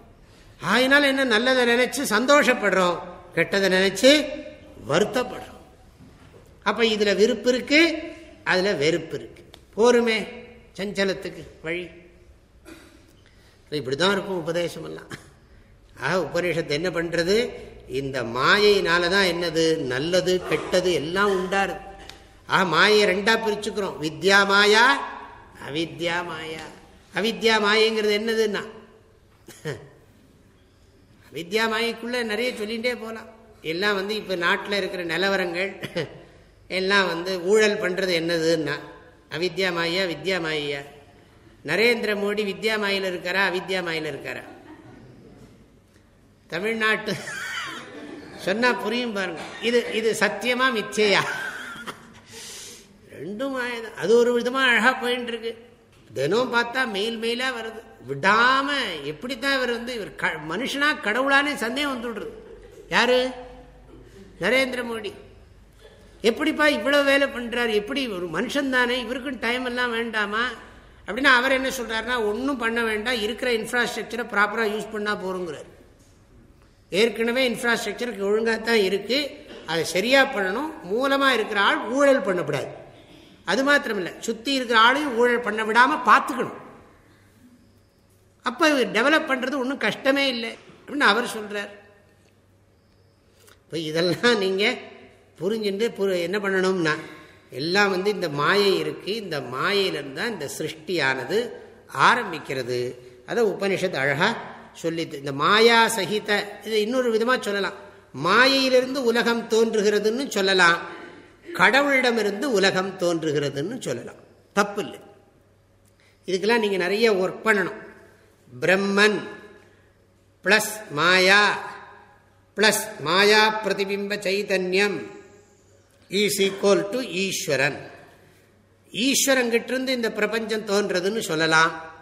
ஆகினால என்ன நல்லதை நினைச்சு சந்தோஷப்படுறோம் கெட்டதை நினைச்சு வருத்தப்படுறோம். அப்ப இதுல விருப்பு இருக்கு அதுல வெறுப்பு இருக்கு. போருமே சஞ்சலத்துக்கு வழி. இப்படிதான் இருக்கும் உபதேசம் எல்லாம் ஆக உபநிஷத்து என்ன பண்றது? இந்த மாயினால தான் என்னது? நல்லது கெட்டது எல்லாம் உண்டாரு ஆ மாயை ரெண்டா பிரிச்சுக்கிறோம். வித்யா மாயா அவித்யா மாயா. அவித்யா மாயங்கிறது என்னதுன்னா வித்யா மாயிக்குள்ளே நிறைய சொல்லிகிட்டே போகலாம் எல்லாம் வந்து இப்போ நாட்டில் இருக்கிற நிலவரங்கள் எல்லாம் வந்து ஊழல் பண்ணுறது என்னதுன்னா அவித்யா மாயா வித்யா மாயா நரேந்திர மோடி வித்யா மாயில் இருக்காரா அவித்யா மாயில் இருக்காரா? தமிழ்நாட்டு சொன்னால் புரியும் பாருங்க. இது இது சத்தியமா மிச்சையா? ரெண்டும் அது ஒரு விதமாக அழகாக போயிட்டு இருக்கு தினம் பார்த்தா மெயில் மெயிலாக வருது. விடாம எப்படித்தான் இவர் வந்து இவர் மனுஷனா கடவுளானே சந்தேகம் வந்துடுறது யாரு? நரேந்திர மோடி. எப்படிப்பா இவ்வளவு வேலை பண்றாரு? எப்படி ஒரு மனுஷன் தானே இவருக்கும் டைம் எல்லாம் வேண்டாமா? அப்படின்னா அவர் என்ன சொல்றாருன்னா ஒன்றும் பண்ண வேண்டாம். இருக்கிற இன்ஃப்ராஸ்ட்ரக்சரை ப்ராப்பராக யூஸ் பண்ணா போறோங்கிறார் ஏற்கனவே இன்ஃப்ராஸ்ட்ரக்சருக்கு ஒழுங்காக தான் இருக்கு. அதை சரியா பண்ணணும். மூலமா இருக்கிற ஆள் ஊழல் பண்ணக்கூடாது அது மாத்திரம் இல்லை சுத்தி இருக்கிற ஆளையும் ஊழல் பண்ண விடாம பார்த்துக்கணும். அப்போ டெவலப் பண்ணுறது ஒன்றும் கஷ்டமே இல்லை அப்படின்னு அவர் சொல்கிறார் இப்போ இதெல்லாம் நீங்கள் புரிஞ்சுட்டு என்ன பண்ணணும்னா எல்லாம் வந்து இந்த மாயை இருக்குது இந்த மாயையிலிருந்து தான் இந்த சிருஷ்டியானது ஆரம்பிக்கிறது. அதை உபனிஷத் அழகாக சொல்லி இந்த மாயா சகித இதை இன்னொரு விதமாக சொல்லலாம். மாயையிலிருந்து உலகம் தோன்றுகிறதுன்னு சொல்லலாம். கடவுளிடமிருந்து உலகம் தோன்றுகிறதுன்னு சொல்லலாம். தப்பு இல்லை. இதுக்கெல்லாம் நீங்கள் நிறைய ஒர்க் பண்ணணும். பிரம்மன் பிளஸ் மாயா பிளஸ் மாயா பிரதிபிம்ப சைதன்யம் ஈஸ் ஈக்குவல் டு ஈஸ்வரன். ஈஸ்வரங்கிட்டிருந்து இந்த பிரபஞ்சம் தோன்றதுன்னு சொல்லலாம்.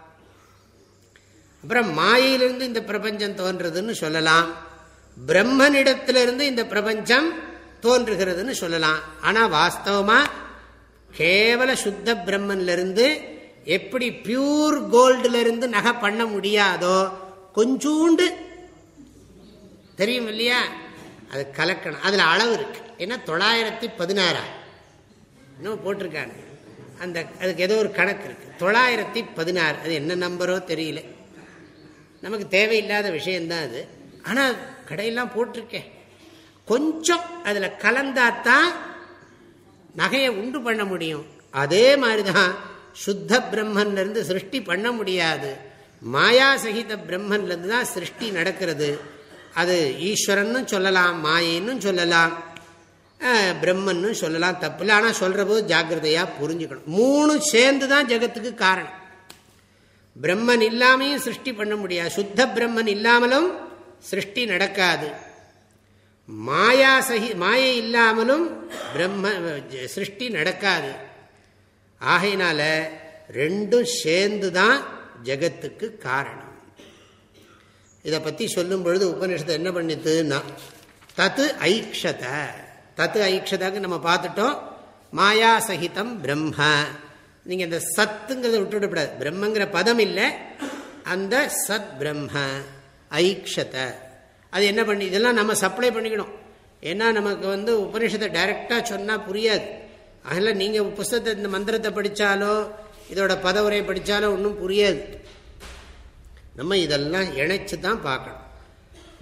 அப்புறம் மாயையிலிருந்து இந்த பிரபஞ்சம் தோன்றதுன்னு சொல்லலாம். பிரம்மனிடத்திலிருந்து இந்த பிரபஞ்சம் தோன்றுகிறதுன்னு சொல்லலாம். ஆனால் வாஸ்தவமாக கேவல சுத்த பிரம்மன்லேருந்து இருந்து எப்படி பியூர் கோல்டுல இருந்து நகை பண்ண முடியாதோ கொஞ்சூண்டு. தெரியும் இல்லையா? அது கலக்கணும். அதில் அளவு இருக்கு. ஏன்னா தொள்ளாயிரத்தி பதினாறா. இன்னும் போட்டிருக்காங்க. அந்த அதுக்கு ஏதோ ஒரு கணக்கு இருக்கு. தொள்ளாயிரத்தி பதினாறு. அது என்ன நம்பரோ தெரியல. நமக்கு தேவையில்லாத விஷயந்தான் அது. ஆனால் கடையெல்லாம் போட்டிருக்கேன். கொஞ்சம் அதில் கலந்தாத்தான் நகையை உண்டு பண்ண முடியும். அதே மாதிரி தான் சுத்த பிரம்மன்லேருந்து சிருஷ்டி பண்ண முடியாது. மாயா சகித பிரம்மன்லேருந்து தான் சிருஷ்டி நடக்கிறது. அது ஈஸ்வரன்னு சொல்லலாம் மாயின்னு சொல்லலாம் பிரம்மன்னு சொல்லலாம் தப்பு இல்லை. ஆனால் சொல்கிற போது ஜாக்கிரதையாக புரிஞ்சுக்கணும். மூணு சேர்ந்து தான் ஜெகத்துக்கு காரணம். பிரம்மன் இல்லாமையும் சிருஷ்டி பண்ண முடியாது. சுத்த பிரம்மன் இல்லாமலும் சிருஷ்டி நடக்காது. மாயா சகி மாயை இல்லாமலும் பிரம்ம சிருஷ்டி நடக்காது. ஆகையினால ரெண்டும் சேர்ந்து தான் ஜெகத்துக்கு காரணம். இதை பற்றி சொல்லும் பொழுது உபநிஷத்தை என்ன பண்ணித்துன்னா தத்து ஐக்ஷத. தத்து ஐக்ஷதாக்கு நம்ம பார்த்துட்டோம் மாயா சகிதம் பிரம்ம. நீங்கள் இந்த சத்துங்கிறத விட்டுவிடக்கூடாது பிரம்மங்கிற பதம் இல்லை அந்த சத் பிரம்ம ஐக்ஷத. அது என்ன பண்ணி இதெல்லாம் நம்ம சப்ளை பண்ணிக்கணும். ஏன்னா நமக்கு வந்து உபனிஷத்தை டைரெக்டாக சொன்னால் புரியாது. அதனால் நீங்கள் புஸ்தகத்தை இந்த மந்திரத்தை படித்தாலோ இதோட பதவுரை படித்தாலோ ஒன்றும் புரியாது. நம்ம இதெல்லாம் இணைச்சு தான் பார்க்கணும்.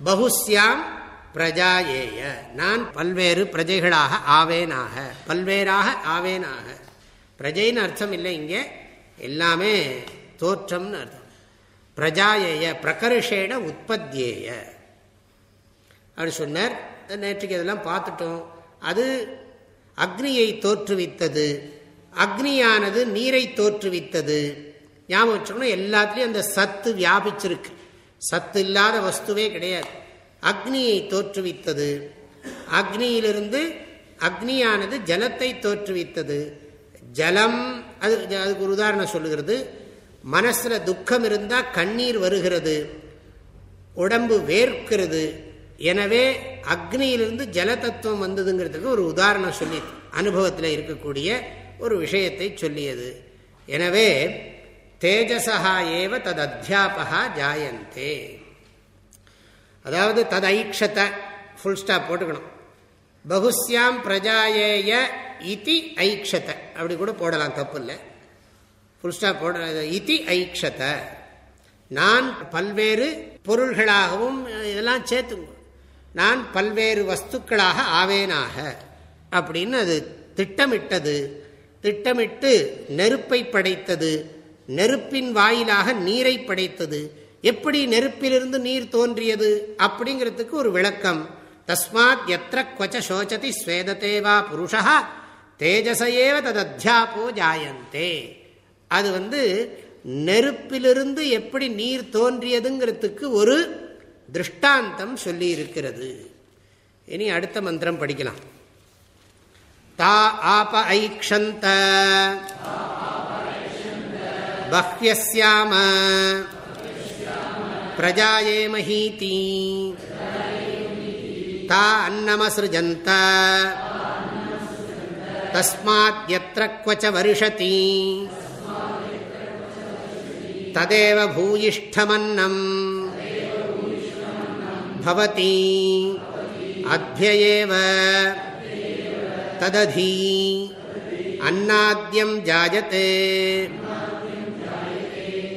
பகுஸ்யாம் பிரஜாயேய. நான் பல்வேறு பிரஜைகளாக ஆவேனாக. பல்வேறாக ஆவேனாக. பிரஜைன்னு அர்த்தம் இல்லை இங்கே. எல்லாமே தோற்றம்னு அர்த்தம். பிரஜாயேய பிரகர்ஷேட உற்பத்தியேய. அப்படி சொன்னார். நேற்றுக்கு இதெல்லாம் பார்த்துட்டோம். அது அக்னியை தோற்றுவித்தது. அக்னியானது நீரை தோற்றுவித்தது. ஞாபகம் வச்சுக்கணும் எல்லாத்துலேயும் அந்த சத்து வியாபிச்சிருக்கு. சத்து இல்லாத வஸ்துவே கிடையாது. அக்னியை தோற்றுவித்தது. அக்னியிலிருந்து அக்னியானது ஜலத்தை தோற்றுவித்தது. ஜலம் அது அதுக்கு ஒரு உதாரணம் சொல்லுகிறது. மனசில் துக்கம் இருந்தால் கண்ணீர் வருகிறது. உடம்பு வேர்க்கிறது. எனவே அக்னியிலிருந்து ஜல தத்துவம் வந்ததுங்கிறதுக்கு ஒரு உதாரணம் சொல்லி அனுபவத்தில் இருக்கக்கூடிய ஒரு விஷயத்தை சொல்லியது. எனவே தேஜசா ஏவ தது அத்தியாபகா ஜாயந்தே. அதாவது தது ஃபுல் ஸ்டாப் போட்டுக்கணும். பகுஸ்யாம் பிரஜாயேய இதி ஐக்ஷத. அப்படி கூட போடலாம் தப்பு இல்லை ஃபுல் ஸ்டாப் போட இதி ஐக்ஷத. நான் பல்வேறு பொருள்களாகவும் இதெல்லாம் சேர்த்துங்க நான் பல்வேறு வஸ்துக்களாக ஆவேனாக. அப்படின்னு அது திட்டமிட்டது. திட்டமிட்டு நெருப்பை படைத்தது. நெருப்பின் வாயிலாக நீரை படைத்தது. எப்படி நெருப்பிலிருந்து நீர் தோன்றியது? அப்படிங்கிறதுக்கு ஒரு விளக்கம். தஸ்மாத் எத்த கொச்ச சோச்சதி ஸ்வேதத்தேவா புருஷா தேஜசையேவ ததத்தியாபோ ஜாயந்தே. அது வந்து நெருப்பிலிருந்து எப்படி நீர் தோன்றியதுங்கிறதுக்கு ஒரு திருஷ்டாந்தம் சொல்லி இருக்கிறது இனி அடுத்த மந்திரம் படிக்கலாம். தா ஆப ஐக்ஷந்த. பஹ்யஸ்யாம. பிரஜாயே மஹீதி. தா அன்னமசிருஜந்த தஸ்மாத் எத்திர குவச்ச வருஷதி. ததேவ பூயிஷ்டமன்னம். भवति। अभ्ययेव तदधी। अन्नाद्यं जायते।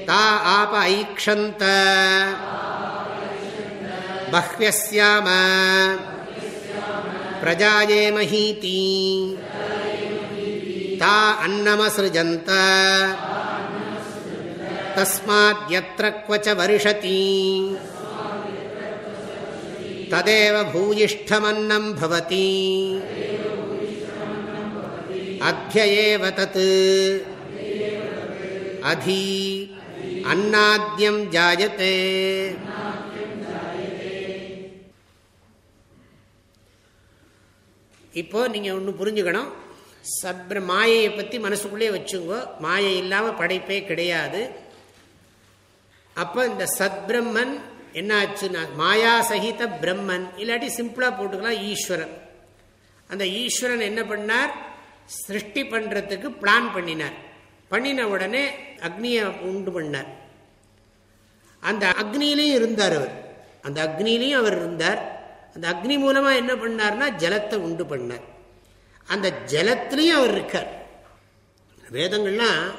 ता आप ऐक्षन्त बह्व्यस्याम। प्रजाये महीति। ता अन्नमसृजन्त। तस्माद्यत्र क्वच वर्षति। ததேவ பூயிஷ்டமன்னம் பவதி அத்தியேவ தத் அதி அன்னாத்தியம் ஜாயத்தே இப்போ நீங்க ஒன்று புரிஞ்சுக்கணும். சப்ர மாயையை பற்றி மனசுக்குள்ளே வச்சுங்கோ. மாயை இல்லாமல் படைப்பே கிடையாது. அப்போ இந்த சத்பிரம்மன் என்னாச்சுன்னா மாயா சகித பிரம்மன். இல்லாட்டி சிம்பிளா போட்டுக்கலாம் ஈஸ்வரன். அந்த ஈஸ்வரன் என்ன பண்ணார்? சிருஷ்டி பண்றதுக்கு பிளான் பண்ணினார். பண்ணின உடனே அக்னியை உண்டு பண்ணார். அந்த அக்னியிலையும் இருந்தார் அவர். அந்த அக்னியிலையும் அவர் இருந்தார். அந்த அக்னி மூலமா என்ன பண்ணார்னா ஜலத்தை உண்டு பண்ணார். அந்த ஜலத்திலையும் அவர் இருக்கார். வேதங்கள்லாம்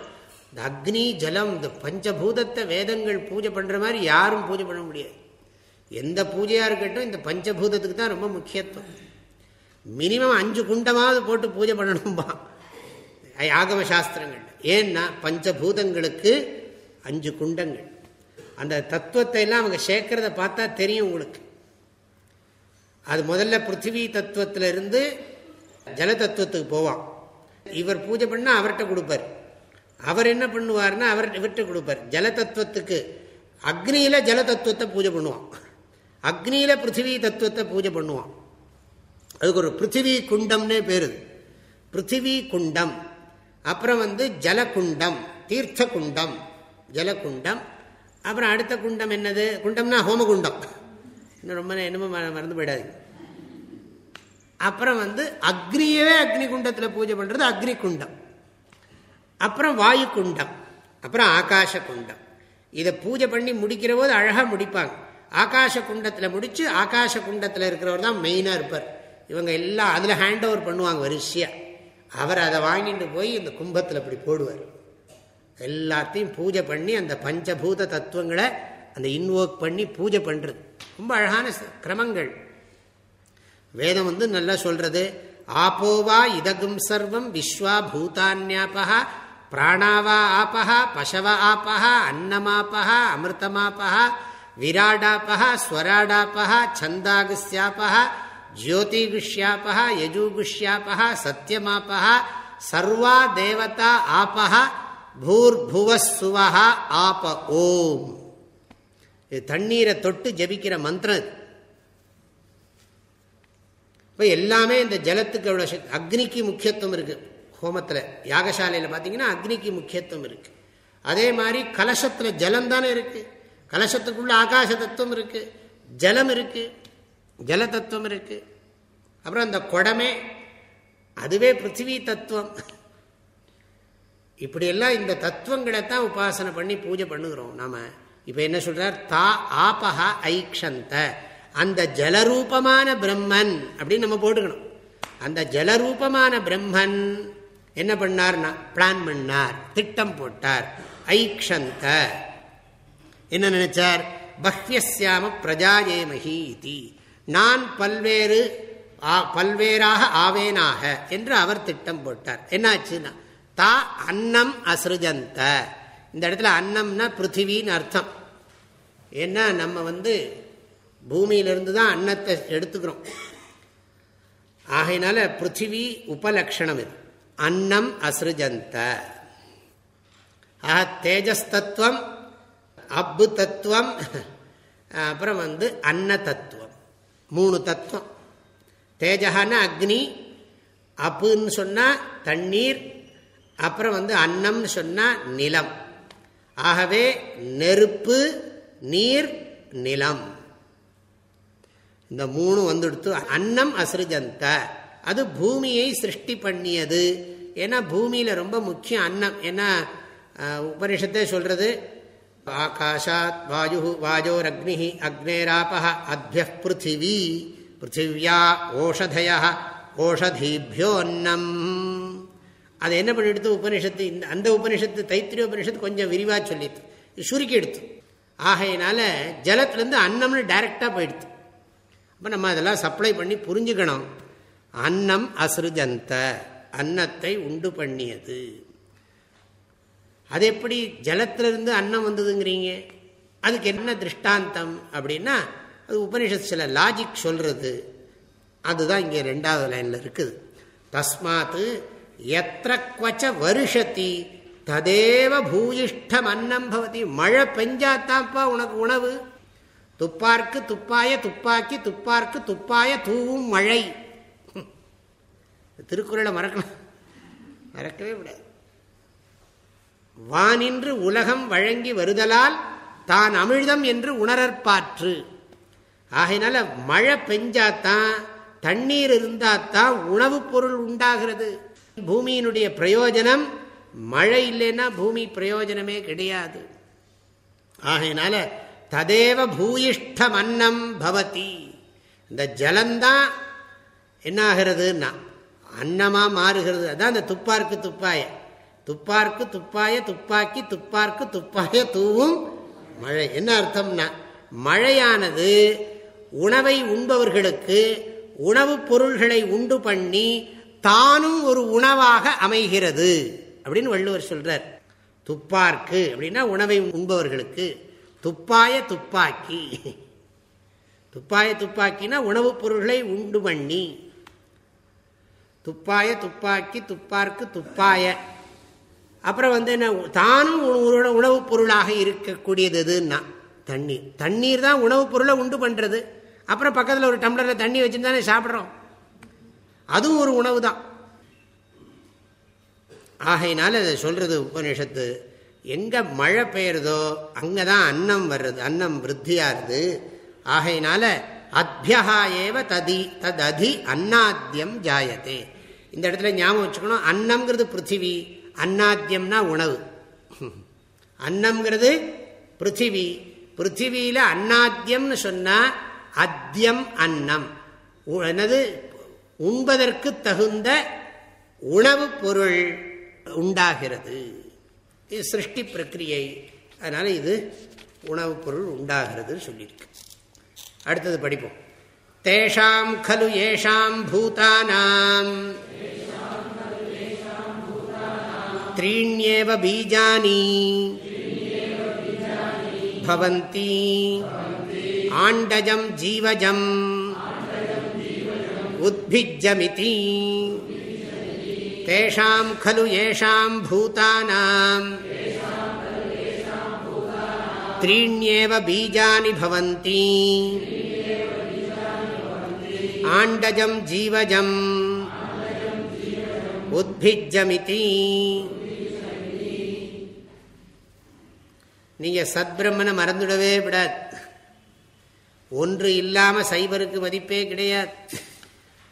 இந்த அக்னி ஜலம் இந்த பஞ்சபூதத்தை வேதங்கள் பூஜை பண்ணுற மாதிரி யாரும் பூஜை பண்ண முடியாது. எந்த பூஜையாக இருக்கட்டும் இந்த பஞ்சபூதத்துக்கு தான் ரொம்ப முக்கியத்துவம். மினிமம் அஞ்சு குண்டமாவது போட்டு பூஜை பண்ணணும்பா. ஆகம சாஸ்திரங்கள். ஏன்னா பஞ்சபூதங்களுக்கு அஞ்சு குண்டங்கள். அந்த தத்துவத்தை எல்லாம் அவங்க சேர்க்கறத பார்த்தா தெரியும் உங்களுக்கு. அது முதல்ல பிருத்திவி தத்துவத்திலிருந்து ஜல தத்துவத்துக்கு போவான். இவர் பூஜை பண்ணால் அவர்கிட்ட கொடுப்பார். அவர் என்ன பண்ணுவார்னா அவர் விட்டு கொடுப்பார். ஜலதத்துவத்துக்கு. அக்னியில ஜலதத்துவத்தை பூஜை பண்ணுவான். அக்னியில பிருத்திவி தத்துவத்தை பூஜை பண்ணுவான். அதுக்கு ஒரு பிருத்திவி குண்டம்னே பேருது பிருத்திவி குண்டம். அப்புறம் வந்து ஜலகுண்டம் தீர்த்த குண்டம் ஜலகுண்டம். அப்புறம் அடுத்த குண்டம் என்னது? குண்டம்னா ஹோமகுண்டம். இன்னும் ரொம்ப என்னமோ மறந்து போயிடாது அப்புறம் வந்து அக்னியவே அக்னி குண்டத்தில் பூஜை பண்ணுறது அக்னி குண்டம் அப்புறம் வாயு குண்டம் அப்புறம் ஆகாச குண்டம் இதை பூஜை பண்ணி முடிக்கிற போது அழகாக முடிப்பாங்க. ஆகாச குண்டத்தில் முடித்து ஆகாச குண்டத்தில் இருக்கிறவர் தான் மெயினாக இருப்பார். இவங்க எல்லாம் அதில் ஹேண்ட் ஓவர் பண்ணுவாங்க வரிசையாக அவர் அதை வாங்கிட்டு போய் இந்த கும்பத்தில் அப்படி போடுவார். எல்லாத்தையும் பூஜை பண்ணி அந்த பஞ்சபூத தத்துவங்களை அந்த இன்வோக் பண்ணி பூஜை பண்ணுறது ரொம்ப அழகான கிரமங்கள். வேதம் வந்து நல்லா சொல்கிறது ஆப்போவா இதகும் சர்வம் விஸ்வா பூதான்யாபா பிராணாவா ஆபா பசவ ஆபா அன்னமாபா அமிர்தமாபா விராடாபா ஸ்வராடாபா சந்தாகுஸ்யாபா ஜோதிகுஷ்யாபா யஜூகுஷ்யாபா சத்தியமாபா சர்வா தேவதா ஆபா பூர்புவசுவா ஆப ஓம். இது தண்ணீரை தொட்டு ஜபிக்கிற மந்திரம் இப்போ எல்லாமே இந்த ஜலத்துக்கு எவ்வளோ சக்தி அக்னிக்கு முக்கியத்துவம் இருக்குது ஹோமத்தில் யாகசாலையில் பார்த்தீங்கன்னா அக்னிக்கு முக்கியத்துவம் இருக்குது அதே மாதிரி கலசத்தில் ஜலம் தானே இருக்குது கலசத்துக்குள்ள ஆகாச தத்துவம் இருக்குது ஜலம் இருக்குது ஜல தத்துவம் இருக்குது அப்புறம் அந்த குடமே அதுவே பிருத்திவி தத்துவம். இப்படியெல்லாம் இந்த தத்துவங்களை தான் உபாசனை பண்ணி பூஜை பண்ணுகிறோம். நாம இப்போ என்ன சொல்றார்? தா ஆபஹா ஐக்ஷந்த. அந்த ஜலரூபமான பிரம்மன் அப்படின்னு நம்ம போட்டுக்கணும். அந்த ஜலரூபமான பிரம்மன் என்ன பண்ணார்னா பிளான் பண்ணார். திட்டம் போட்டார். ஐக்ஷந்த. என்ன நினைச்சார்? பஹ்யசியாம பிரஜாயேமஹி நான் பல்வேறு பல்வேறாக ஆவேனாக என்று அவர் திட்டம் போட்டார். என்னாச்சுன்னா தா அன்னம் அசிருஜந்த இந்த இடத்துல அன்னம்னா பிருத்திவின்னு அர்த்தம். ஏன்னா நம்ம வந்து பூமியிலிருந்து தான் அன்னத்தை எடுத்துக்கிறோம். ஆகையினால பிருத்திவி உபலக்ஷணம் இது. அன்னம் அசிருஜந்த ஆக தேஜஸ்தத்துவம் அப்பு தத்துவம் அப்புறம் வந்து அன்ன தத்துவம் மூணு தத்துவம். தேஜகான அக்னி அப்புன்னு சொன்னால் தண்ணீர் அப்புறம் வந்து அன்னம்னு சொன்னால் நிலம். ஆகவே நெருப்பு நீர் நிலம். இந்த மூணு வந்துடுத்து அன்னம் அசிருஜந்த அது பூமியை சிருஷ்டி பண்ணியது. ஏன்னா பூமியில் ரொம்ப முக்கியம் அன்னம். ஏன்னா உபனிஷத்தே சொல்றது ஆகாஷாத் வாயு வாஜோரக்னி அக்னேராபா அத்ய பிருத்திவி பிருத்திவியா ஓஷதய ஓஷதீபியோன்னம் அதை என்ன பண்ணிடுத்து உபனிஷத்து இந்த அந்த உபனிஷத்து தைத்திரிய உபனிஷத்து கொஞ்சம் விரிவாக சொல்லிடுது. சுருக்கி எடுத்து. ஆகையினால ஜலத்துலேருந்து அன்னம்னு டைரெக்டாக போயிடுது. அப்போ நம்ம அதெல்லாம் சப்ளை பண்ணி புரிஞ்சுக்கணும். அன்னம் அசிருஜந்த அன்னத்தை உண்டு பண்ணியது. அது எப்படி ஜலத்திலிருந்து அன்னம் வந்ததுங்கிறீங்க? அதுக்கு என்ன திருஷ்டாந்தம் அப்படின்னா அது உபனிஷத் சில லாஜிக் சொல்றது. அதுதான் இங்கே ரெண்டாவது லைனில் இருக்குது. தஸ்மாத்து குவச்ச வருஷத்தி ததேவ பூயிஷ்டம் அன்னம் பவதி மழை பெஞ்சாத்தாப்பா உனக்கு உணவு? துப்பார்க்கு துப்பாய துப்பாக்கி துப்பார்க்கு துப்பாய தூவும் மழை. திருக்குறளை மறக்கலாம் மறக்கவே விடாது வானின்று உலகம் வழங்கி வருதலால் தான் அமிழ்தம் என்று உணரற்பாற்று. ஆகையினால மழை பெஞ்சாத்தான் தண்ணீர் இருந்தாத்தான் உணவுப் பொருள் உண்டாகிறது. பூமியினுடைய பிரயோஜனம் மழை இல்லைன்னா பூமி பிரயோஜனமே கிடையாது. ஆகையினால ததேவ பூயிஷ்டம் அன்னம் பவதி. இந்த ஜலந்தான் என்னாகிறதுன்னா அன்னமாக மாறுகிறது. அதான் அந்த துப்பார்க்கு துப்பாய. துப்பார்க்கு துப்பாய துப்பாக்கி துப்பார்க்கு துப்பாய தூவும் மழை. என்ன அர்த்தம்னா மழையானது உணவை உண்பவர்களுக்கு உணவுப் பொருள்களை உண்டு பண்ணி தானும் ஒரு உணவாக அமைகிறது. அப்படின்னு வள்ளுவர் சொல்றார். துப்பார்க்கு அப்படின்னா உணவை உண்பவர்களுக்கு. துப்பாய துப்பாக்கி. துப்பாய துப்பாக்கினா உணவுப் பொருள்களை உண்டு பண்ணி துப்பாய துப்பாக்கி துப்பார்க்கு துப்பாய. அப்புறம் வந்து என்ன தானும் உணவுப் பொருளாக இருக்கக்கூடியது எதுன்னா தண்ணீர். தண்ணீர் தான் உணவுப் பொருளை உண்டு பண்ணுறது அப்புறம் பக்கத்தில் ஒரு டம்ளரில் தண்ணி வச்சுருந்தானே சாப்பிட்றோம். அதுவும் ஒரு உணவு தான். ஆகையினால அதை சொல்கிறது உபநிஷத்து எங்கே மழை பெய்யுறதோ அங்கே தான் அன்னம் வர்றது அன்னம் விருத்தியாகுது ஆகையினால அத்தியா ஏவ ததி தததி அன்னாத்தியம் ஜாயத்தே இந்த இடத்துல ஞாபகம் வச்சுக்கணும். அன்னம்ங்கிறது பிருத்திவி அன்னாத்தியம்னா உணவு. அன்னம்ங்கிறது பிருத்திவி. பிருத்திவியில் அன்னாத்தியம்னு சொன்னால் அத்தியம் அன்னம். என்னது? உண்பதற்கு தகுந்த உணவு பொருள் உண்டாகிறது. இது சிருஷ்டி பிரக்கிரியை. அதனால் இது உணவுப் பொருள் உண்டாகிறதுன்னு சொல்லியிருக்கு. அடுத்தது படிப்போம். तेषां खलु येषां भूतानां। त्रीण्येव बीजानि। भवन्ति आण्डजं जीवजम्। उद्भिज्जमिति। तेषां खलु येषां भूतानां। त्रीण्येव बीजानि भवन्ति। ஆண்டஜம் ஜீவஜம். உத்பிஜமிதி. நீங்கள் சத்பிரம்மனை மறந்துடவே விடாது. ஒன்று இல்லாமல் சைவருக்கு மதிப்பே கிடையாது.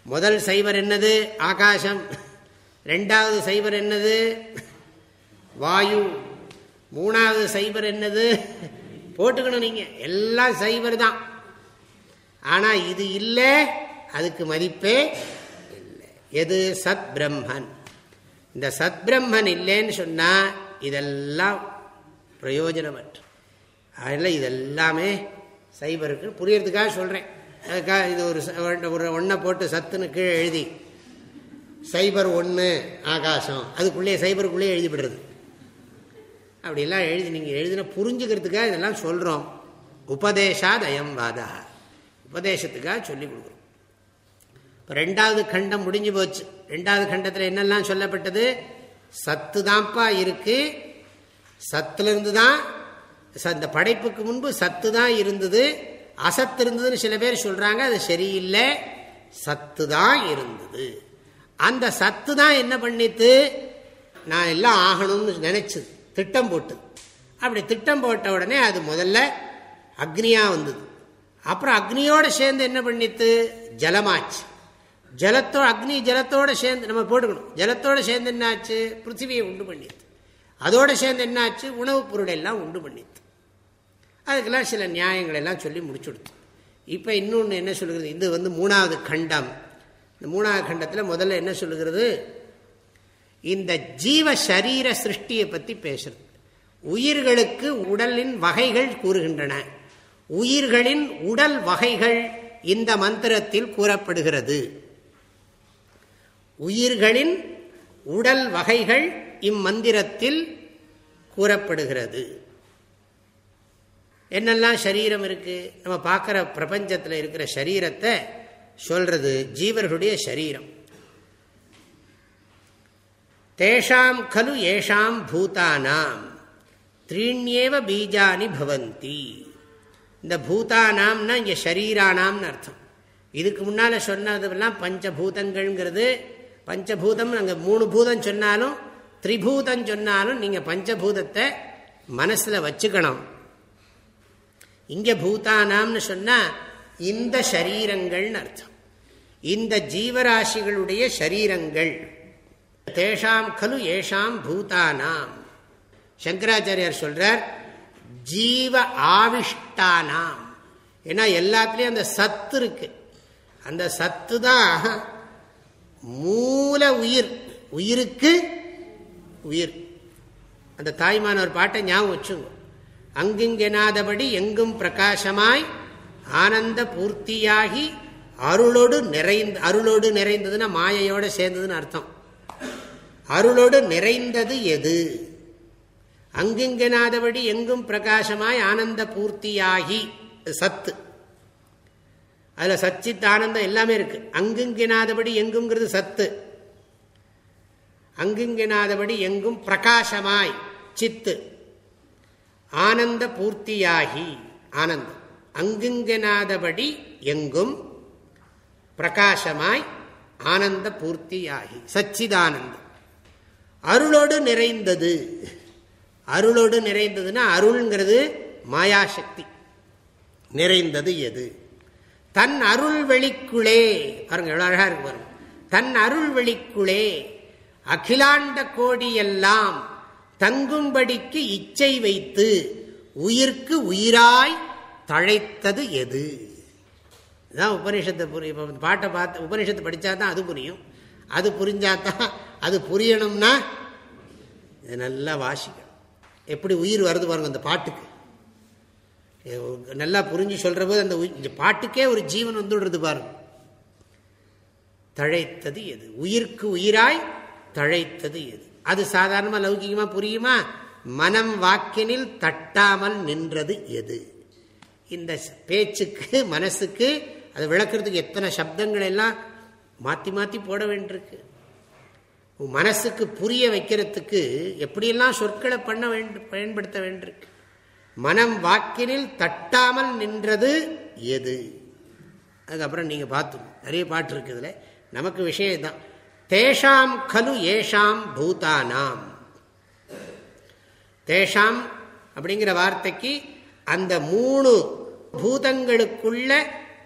முதல் சைவர் என்னது? ஆகாசம். ரெண்டாவது சைவர் என்னது? வாயு. மூணாவது சைவர் என்னது? போட்டுக்கணும் நீங்கள் எல்லாம் சைவர் தான். ஆனால் இது இல்லை. அதுக்கு மதிப்பே இல்லை. எது? சத் பிரம்மன் இந்த சத் பிரம்மன் இல்லைன்னு சொன்னால் இதெல்லாம் பிரயோஜனமற்ற. அதில் இதெல்லாமே சைபருக்கு புரியறதுக்காக சொல்கிறேன் அதுக்காக இது ஒரு ஒரு ஒன்றை போட்டு சத்துன்னு கீழே எழுதி. சைபர் ஒன்று ஆகாசம். அதுக்குள்ளேயே சைபருக்குள்ளேயே எழுதிவிடுறது. அப்படிலாம் எழுதி நீங்கள் எழுதின புரிஞ்சுக்கிறதுக்காக இதெல்லாம் சொல்கிறோம் உபதேசாத் அயம் வாதா. உபதேசத்துக்காக சொல்லி கொடுக்குறோம். இப்போ ரெண்டாவது கண்டம் முடிஞ்சு போச்சு. ரெண்டாவது கண்டத்தில் என்னெல்லாம் சொல்லப்பட்டது? சத்து தான்ப்பா இருக்குது சத்துலேருந்து தான் இந்த படைப்புக்கு முன்பு சத்து தான் இருந்தது. அசத்து இருந்ததுன்னு சில பேர் சொல்கிறாங்க அது சரியில்லை. சத்து தான் இருந்தது. அந்த சத்து தான் என்ன பண்ணித்து நான் எல்லாம் ஆகணும்னு நினச்சி திட்டம் போட்டு. அப்படி திட்டம் போட்ட உடனே அது முதல்ல அக்னியாக வந்தது. அப்புறம் அக்னியோடு சேர்ந்து என்ன பண்ணித்து? ஜலமாச்சு. ஜலத்தோ அக்னி ஜலத்தோட சேர்ந்து நம்ம போட்டுக்கணும். ஜலத்தோட சேர்ந்து என்னாச்சு? பிருத்திவியை உண்டு பண்ணித்து அதோடு சேர்ந்து என்னாச்சு? உணவுப் பொருள் எல்லாம் உண்டு பண்ணித்து அதுக்கெல்லாம் சில நியாயங்கள் எல்லாம் சொல்லி முடிச்சுடுத்து இப்போ இன்னொன்று என்ன சொல்லுகிறது? இது வந்து மூணாவது கண்டம். இந்த மூணாவது கண்டத்தில் முதல்ல என்ன சொல்லுகிறது? இந்த ஜீவ சரீர சிருஷ்டியை பற்றி பேசுறது. உயிர்களுக்கு உடலின் வகைகள் கூறுகின்றன. உயிர்களின் உடல் வகைகள் இந்த மந்திரத்தில் கூறப்படுகிறது. உயிர்களின் உடல் வகைகள் இம்மந்திரத்தில் கூறப்படுகிறது. என்னெல்லாம் சரீரம் இருக்கு? நம்ம பார்க்குற பிரபஞ்சத்தில் இருக்கிற சரீரத்தை சொல்றது ஜீவர்களுடைய சரீரம். தேஷாம் கலு ஏஷாம் பூதானாம் த்ரீண்யேவ பீஜானி பவந்தி. இந்த பூதானாம்னா இங்கே ஷரீரானாம்னு அர்த்தம். இதுக்கு முன்னால் சொன்னதெல்லாம் பஞ்சபூதங்கள்ங்கிறது பஞ்சபூதம் அங்கே மூணு பூதம் சொன்னாலும் திரிபூதம் சொன்னாலும் நீங்கள் பஞ்சபூதத்தை மனசில் வச்சுக்கணும். இங்கே பூதானாம்னு சொன்னால் இந்த சரீரங்கள்னு அர்த்தம். இந்த ஜீவராசிகளுடைய சரீரங்கள். தேஷாம் கலு ஏஷாம் பூதானாம். சங்கராச்சாரியார் சொல்றார் ஜீவ ஆவிஷ்டானாம். ஏன்னா எல்லாத்துலேயும் அந்த சத்து இருக்கு. அந்த சத்து தான் மூல உயிர். உயிருக்கு உயிர். அந்த தாய்மான ஒரு பாட்டை ஞாபகம் வச்சுங்க அங்குங்கெனாதபடி எங்கும் பிரகாசமாய் ஆனந்த பூர்த்தியாகி அருளோடு நிறைந்த அருளோடு நிறைந்ததுன்னா மாயையோட சேர்ந்ததுன்னு அர்த்தம். அருளோடு நிறைந்தது எது? அங்குங்கெனாதபடி எங்கும் பிரகாசமாய் ஆனந்த பூர்த்தியாகி சத்து. அதில் சச்சித் ஆனந்தம் எல்லாமே இருக்கு. அங்குங்கினாதபடி எங்குங்கிறது சத்து. அங்குங்கினாதபடி எங்கும் பிரகாசமாய் சித்து. ஆனந்த பூர்த்தியாகி ஆனந்தம். அங்குங்கினாதபடி எங்கும் பிரகாசமாய் ஆனந்த பூர்த்தியாகி சச்சிதானந்தம். அருளோடு நிறைந்தது. அருளோடு நிறைந்ததுன்னா அருள்ங்கிறது மாயாசக்தி. நிறைந்தது எது? தன் அருள் வெளிக்குளே பாருங்க எவ்வளவு அழகா இருக்கு பாருங்க. தன் அருள் வெளிக்குளே அகிலாண்ட கோடி எல்லாம் தங்கும்படிக்கு இச்சை வைத்து உயிர்க்கு உயிராய் தழைத்தது எது? இதுதான் உபனிஷத்தை புரிய இப்போ பாட்டை பார்த்து உபனிஷத்தை படித்தா தான் அது புரியும். அது புரிஞ்சாதான் அது புரியணும்னா நல்லா வாசிக்கணும். எப்படி உயிர் வருது பாருங்க அந்த பாட்டுக்கு. நல்லா புரிஞ்சு சொல்கிற போது அந்த பாட்டுக்கே ஒரு ஜீவன் வந்துடுறது பாருங்க. தழைத்தது எது? உயிர்க்கு உயிராய் தழைத்தது எது? அது சாதாரணமாக லௌகிகமாக புரியுமா? மனம் வாக்கினில் தட்டாமல் நின்றது எது? இந்த பேச்சுக்கு மனசுக்கு அதை விளக்குறதுக்கு எத்தனை சப்தங்கள் எல்லாம் மாற்றி மாற்றி போட வேண்டியிருக்கு. மனசுக்கு புரிய வைக்கிறதுக்கு எப்படியெல்லாம் சொற்களை பண்ண வேண்டு பயன்படுத்த வேண்டியிருக்கு? மனம் வாக்கினில் தட்டாமல் நின்றது எது? அதுக்கப்புறம் நீங்கள் பார்த்து நிறைய பாட்டு இருக்குதுல நமக்கு விஷயம் தான் தேஷாம் கலு ஏஷாம் பூதானாம். தேஷாம் அப்படிங்கிற வார்த்தைக்கு அந்த மூணு பூதங்களுக்குள்ள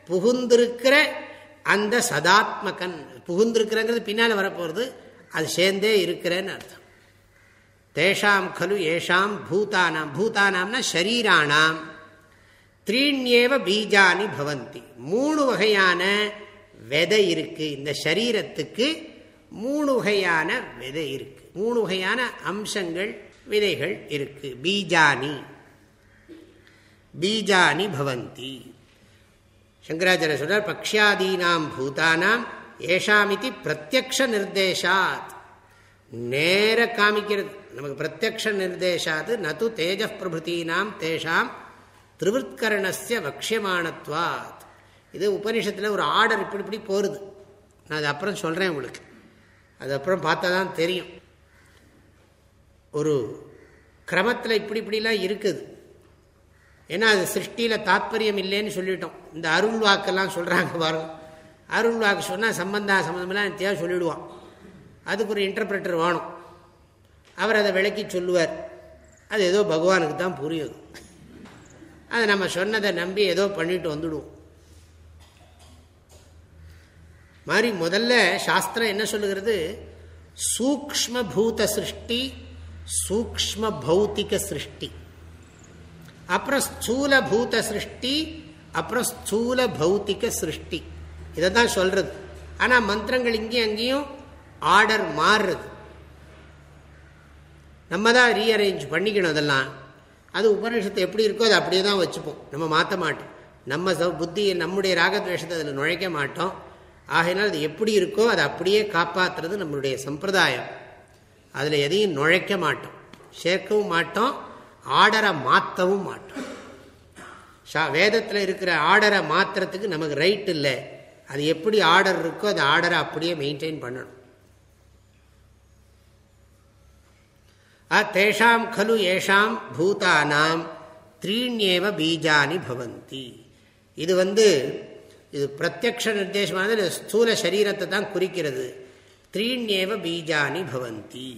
புகுந்திருக்கிற அந்த சதாத்மகன் புகுந்திருக்கிறங்கிறது பின்னால் வரப்போகிறது அது சேர்ந்தே இருக்கிறேன்னு அர்த்தம். தேஷாம் கலு ஏஷாம் பூதானாம் பூதானாம்னா ஷரீராணாம் த்ரீண்யேவ பீஜானி பவந்தி மூணு வகையான விதை இருக்கு இந்த சரீரத்துக்கு மூணு வகையான விதை இருக்கு. மூணு வகையான அம்சங்கள் விதைகள் இருக்கு. பீஜானி. பீஜானி பவந்தி. சங்கராச்சாரிய சொல்றார் பக்ஷாதீனாம் பூதானாம் ஏஷாமிதி பிரத்யக்ஷ நிர்தேஷாத். நேர காமிக்கிறது. நமக்கு பிரத்யக்ஷ நிர்தேஷாது நது தேஜ பிரபுத்தீனாம் தேஷாம் திருவிற்கரணஸ்ய வக்ஷியமானத்வாத். இது உபனிஷத்தில் ஒரு ஆர்டர் இப்படி இப்படி போகிறது நான் அது அப்புறம் சொல்கிறேன் உங்களுக்கு. அது அப்புறம் பார்த்தா தான் தெரியும். ஒரு கிரமத்தில் இப்படி இப்படிலாம் இருக்குது. ஏன்னா அது சிருஷ்டியில் தாத்பரியம் இல்லைன்னு சொல்லிட்டோம். இந்த அருள் வாக்கெல்லாம் சொல்கிறாங்க பாருங்க. அருள் வாக்கு சொன்னால் சம்பந்தா சம்மந்தமெல்லாம் தேவை சொல்லிவிடுவான் அதுக்கு ஒரு இன்டர்பிரட்டர் வேணும். அவர் அதை விளக்கி சொல்லுவார். அது ஏதோ பகவானுக்கு தான் புரியுது அதை நம்ம சொன்னதை நம்பி ஏதோ பண்ணிட்டு வந்துடுவோம். மாதிரி முதல்ல சாஸ்திரம் என்ன சொல்லுகிறது? சூக்ம பூத சிருஷ்டி சூக்ம பௌத்திக சிருஷ்டி. அப்புறம் ஸ்தூல பூத சிருஷ்டி அப்புறம் ஸ்தூல பௌத்திக சிருஷ்டி. இதை தான் சொல்றது. ஆனால் மந்திரங்கள் இங்கேயும் அங்கேயும் ஆர்டர் மாறுறது. நம்ம தான் ரீஅரேஞ்ச் பண்ணிக்கணும் அதெல்லாம். அது உபநிஷத்தை எப்படி இருக்கோ அதை அப்படியே தான் வச்சுப்போம். நம்ம மாற்ற மாட்டோம். நம்ம புத்தி நம்முடைய ராகத்வேஷத்தை அதில் நுழைக்க மாட்டோம். ஆகையினால் அது எப்படி இருக்கோ அதை அப்படியே காப்பாற்றுறது நம்மளுடைய சம்பிரதாயம். அதில் எதையும் நுழைக்க மாட்டோம். சேர்க்கவும் மாட்டோம். ஆர்டரை மாற்றவும் மாட்டோம். ஷா வேதத்தில் இருக்கிற ஆர்டரை மாற்றுறதுக்கு நமக்கு ரைட் இல்லை. அது எப்படி ஆர்டர் இருக்கோ அந்த ஆர்டரை அப்படியே மெயின்டைன் பண்ணணும். தேஷாம் கலு ஏஷாம் பூதானாம் த்ரீண்யேவ பீஜானி பவந்தி. இது வந்து இது பிரத்யக்ஷ நிர்தேசமானது ஸ்தூல சரீரத்தை தான் குறிக்கிறது. த்ரீண்யேவ பீஜானி பவந்தி.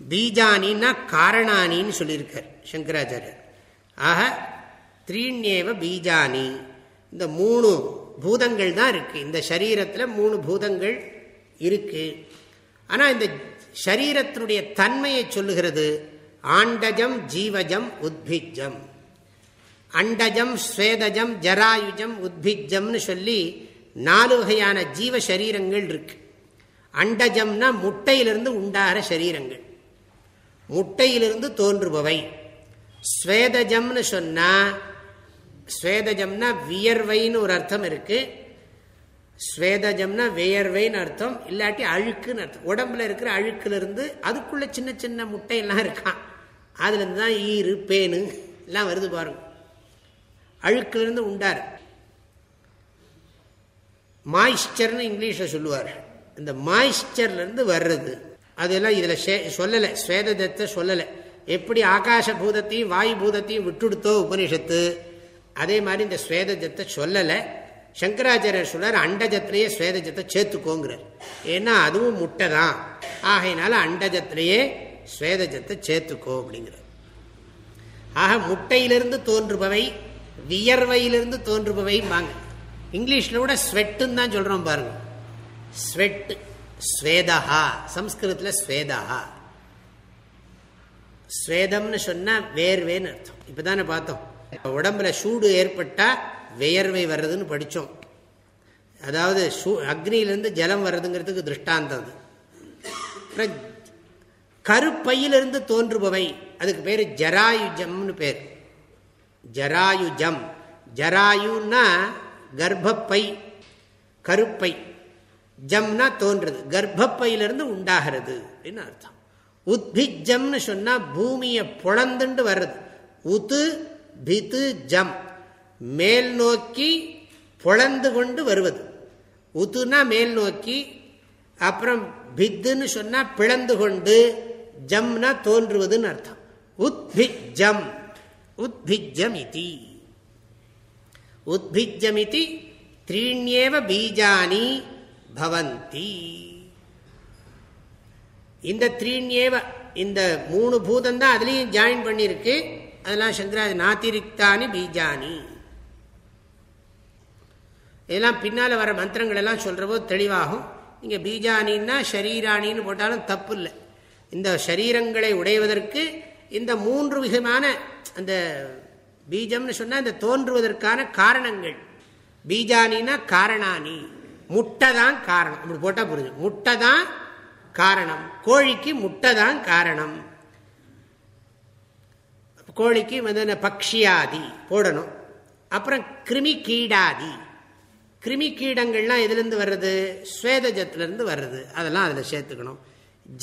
பீஜானின்னா காரணானின்னு சொல்லியிருக்கார் சங்கராச்சாரியர். ஆக த்ரீண்யேவ பீஜானி இந்த மூணு பூதங்கள் தான் இருக்கு. இந்த சரீரத்தில் மூணு பூதங்கள் இருக்கு. ஆனால் இந்த சரீரத்தினுடைய தன்மையை சொல்லுகிறது. ஆண்டஜம் ஜீவஜம் உத்பிஜம். அண்டஜம் ஸ்வேதஜம் ஜராயுஜம் உத்பிஜம்னு சொல்லி நாலு வகையான ஜீவ சரீரங்கள் இருக்கு. அண்டஜம்னா முட்டையிலிருந்து உண்டாகிற சரீரங்கள். முட்டையிலிருந்து தோன்றுபவை. ஸ்வேதஜம்னு சொன்னா ஸ்வேதஜம்னா வியர்வைன்னு ஒரு அர்த்தம் இருக்கு. ஸ்வேதஜம்னா வேயர்வைன்னு அர்த்தம் இல்லாட்டி அழுக்குன்னு அர்த்தம். உடம்புல இருக்கிற அழுக்குல இருந்து அதுக்குள்ள சின்ன சின்ன முட்டையெல்லாம் இருக்கான். அதுலேருந்து தான் ஈரு பேனு எல்லாம் வருது பாருங்க. அழுக்குல இருந்து உண்டார். மாய்ஸ்டர்னு இங்கிலீஷில் சொல்லுவார். இந்த மாய்ஸ்டர்லேருந்து வர்றது. அதெல்லாம் இதில் சொல்லலை. ஸ்வேதத்தை சொல்லலை. எப்படி ஆகாச பூதத்தையும் வாயு பூதத்தையும் விட்டுடுத்தோ உபனிஷத்து? அதே மாதிரி இந்த ஸ்வேதஜத்தை சொல்லலை. சங்கராச்சாரியர் சொல்றார் அண்டஜத்திலேயே ஸ்வேதஜத்தை சேர்த்துக்கோங்கிறார். ஏன்னா அதுவும் முட்டை தான் ஆகையினால அண்டஜத்திலேயே ஸ்வேதஜத்தை சேர்த்துக்கோ அப்படிங்கிறார். ஆக முட்டையிலிருந்து தோன்றுபவை வியர்வையிலிருந்து தோன்றுபவை வாங்க இங்கிலீஷில் கூட ஸ்வெட்டுன்னு தான் சொல்கிறோம் பாருங்க. ஸ்வெட் ஸ்வேதஹா சம்ஸ்கிருதத்தில் ஸ்வேதஹா ஸ்வேதம்னு சொன்னால் வேர்வேன்னு அர்த்தம். இப்போ தானே பார்த்தோம். உடம்புல சூடு ஏற்பட்டால் வியர்வை வர்றதுன்னு படித்தோம் அதாவது சூ அக்னியிலேருந்து ஜலம் வர்றதுங்கிறதுக்கு திருஷ்டாந்தம் அது. அப்புறம் கருப்பையிலிருந்து தோன்றுபவை அதுக்கு பேர் ஜராயுஜம்னு பேர். ஜராயுஜம். ஜராயுன்னா கர்ப்பப்பை கருப்பை. ஜம்னா தோன்றது கர்ப்பப்பையிலிருந்து உண்டாகிறது அப்படின்னு அர்த்தம். உத்பிஜம்னு சொன்னால் பூமியை புலந்துண்டு வர்றது. உத்து பித்து ஜம். மேல் நோக்கி பொழந்து கொண்டு வருவது. உத்துனா மேல் நோக்கி அப்புறம் பித்துன்னு சொன்னா பிளந்து கொண்டு ஜம்னா தோன்றுவதுன்னு அர்த்தம். உத்பிஜம். உத்பிஜம் இதி உத்பிஜமிதி த்ரீண்யேவ பீஜானி பவந்தி. இந்த த்ரீண்யேவ இந்த மூணு பூதம் தான் அதுலேயும் ஜாயின் பண்ணியிருக்கு. அதெல்லாம் சங்கராஜ் நாத்திரிக்தானி பீஜானி. இதெல்லாம் பின்னால் வர மந்திரங்கள் எல்லாம் சொல்கிற போது தெளிவாகும். இங்கே பீஜானின்னா ஷரீராணின்னு போட்டாலும் தப்பு இல்லை இந்த சரீரங்களை உடைவதற்கு இந்த மூன்று விதமான அந்த பீஜம்னு சொன்னால் இந்த தோன்றுவதற்கான காரணங்கள். பீஜானின்னா காரணானி முட்டை தான் காரணம். அப்படி போட்டால் புரிஞ்சு முட்டை தான் காரணம். கோழிக்கு முட்டை தான் காரணம். கோழிக்கு வந்து பக்ஷியாதி போடணும். அப்புறம் கிருமி கீடாதி கிருமி கீடங்கள்லாம் எதுலேருந்து வர்றது? ஸ்வேதஜத்துலேருந்து வர்றது. அதெல்லாம் அதில் சேர்த்துக்கணும்.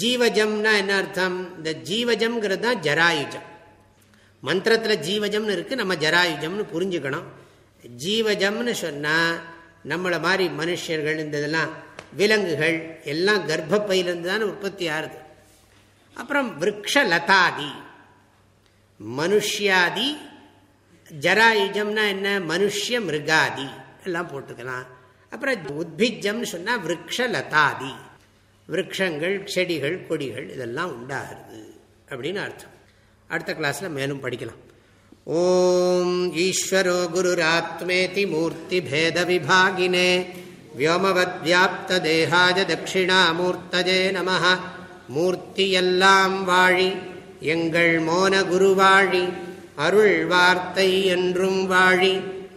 ஜீவஜம்னா என்ன அர்த்தம்? இந்த ஜீவஜம்ங்கிறது தான் ஜராயுஜம். மந்திரத்தில் ஜீவஜம்னு இருக்குது நம்ம ஜராயுஜம்னு புரிஞ்சுக்கணும். ஜீவஜம்னு சொன்னால் நம்மளை மாதிரி மனுஷர்கள் இந்த இதெல்லாம் விலங்குகள் எல்லாம் கர்ப்பப்பையிலிருந்து தானே உற்பத்தி ஆறுது அப்புறம் விரக்ஷலதாதி. மனுஷியாதி. ஜராயுஜம்னா என்ன? மனுஷிய மிருகாதி. எல்லாம் போட்டுக்கலாம். அப்புறம் உத்பிஜம்னு சொன்னால் விரக்ஷலதாதி. விரக்ஷங்கள் செடிகள் கொடிகள் இதெல்லாம் உண்டாகிறது அப்படின்னு அர்த்தம். அடுத்த கிளாஸில் மேலும் படிக்கலாம். ஓம் ஈஸ்வரோ குருராத்மேதி மூர்த்தி பேத விபாகினே. வியோமவத்வியாப்தேகாஜ தட்சிணாமூர்த்தஜே நம மூர்த்தியெல்லாம் வாழி எங்கள் மோன குருவாழி அருள் வார்த்தை என்றும் வாழி.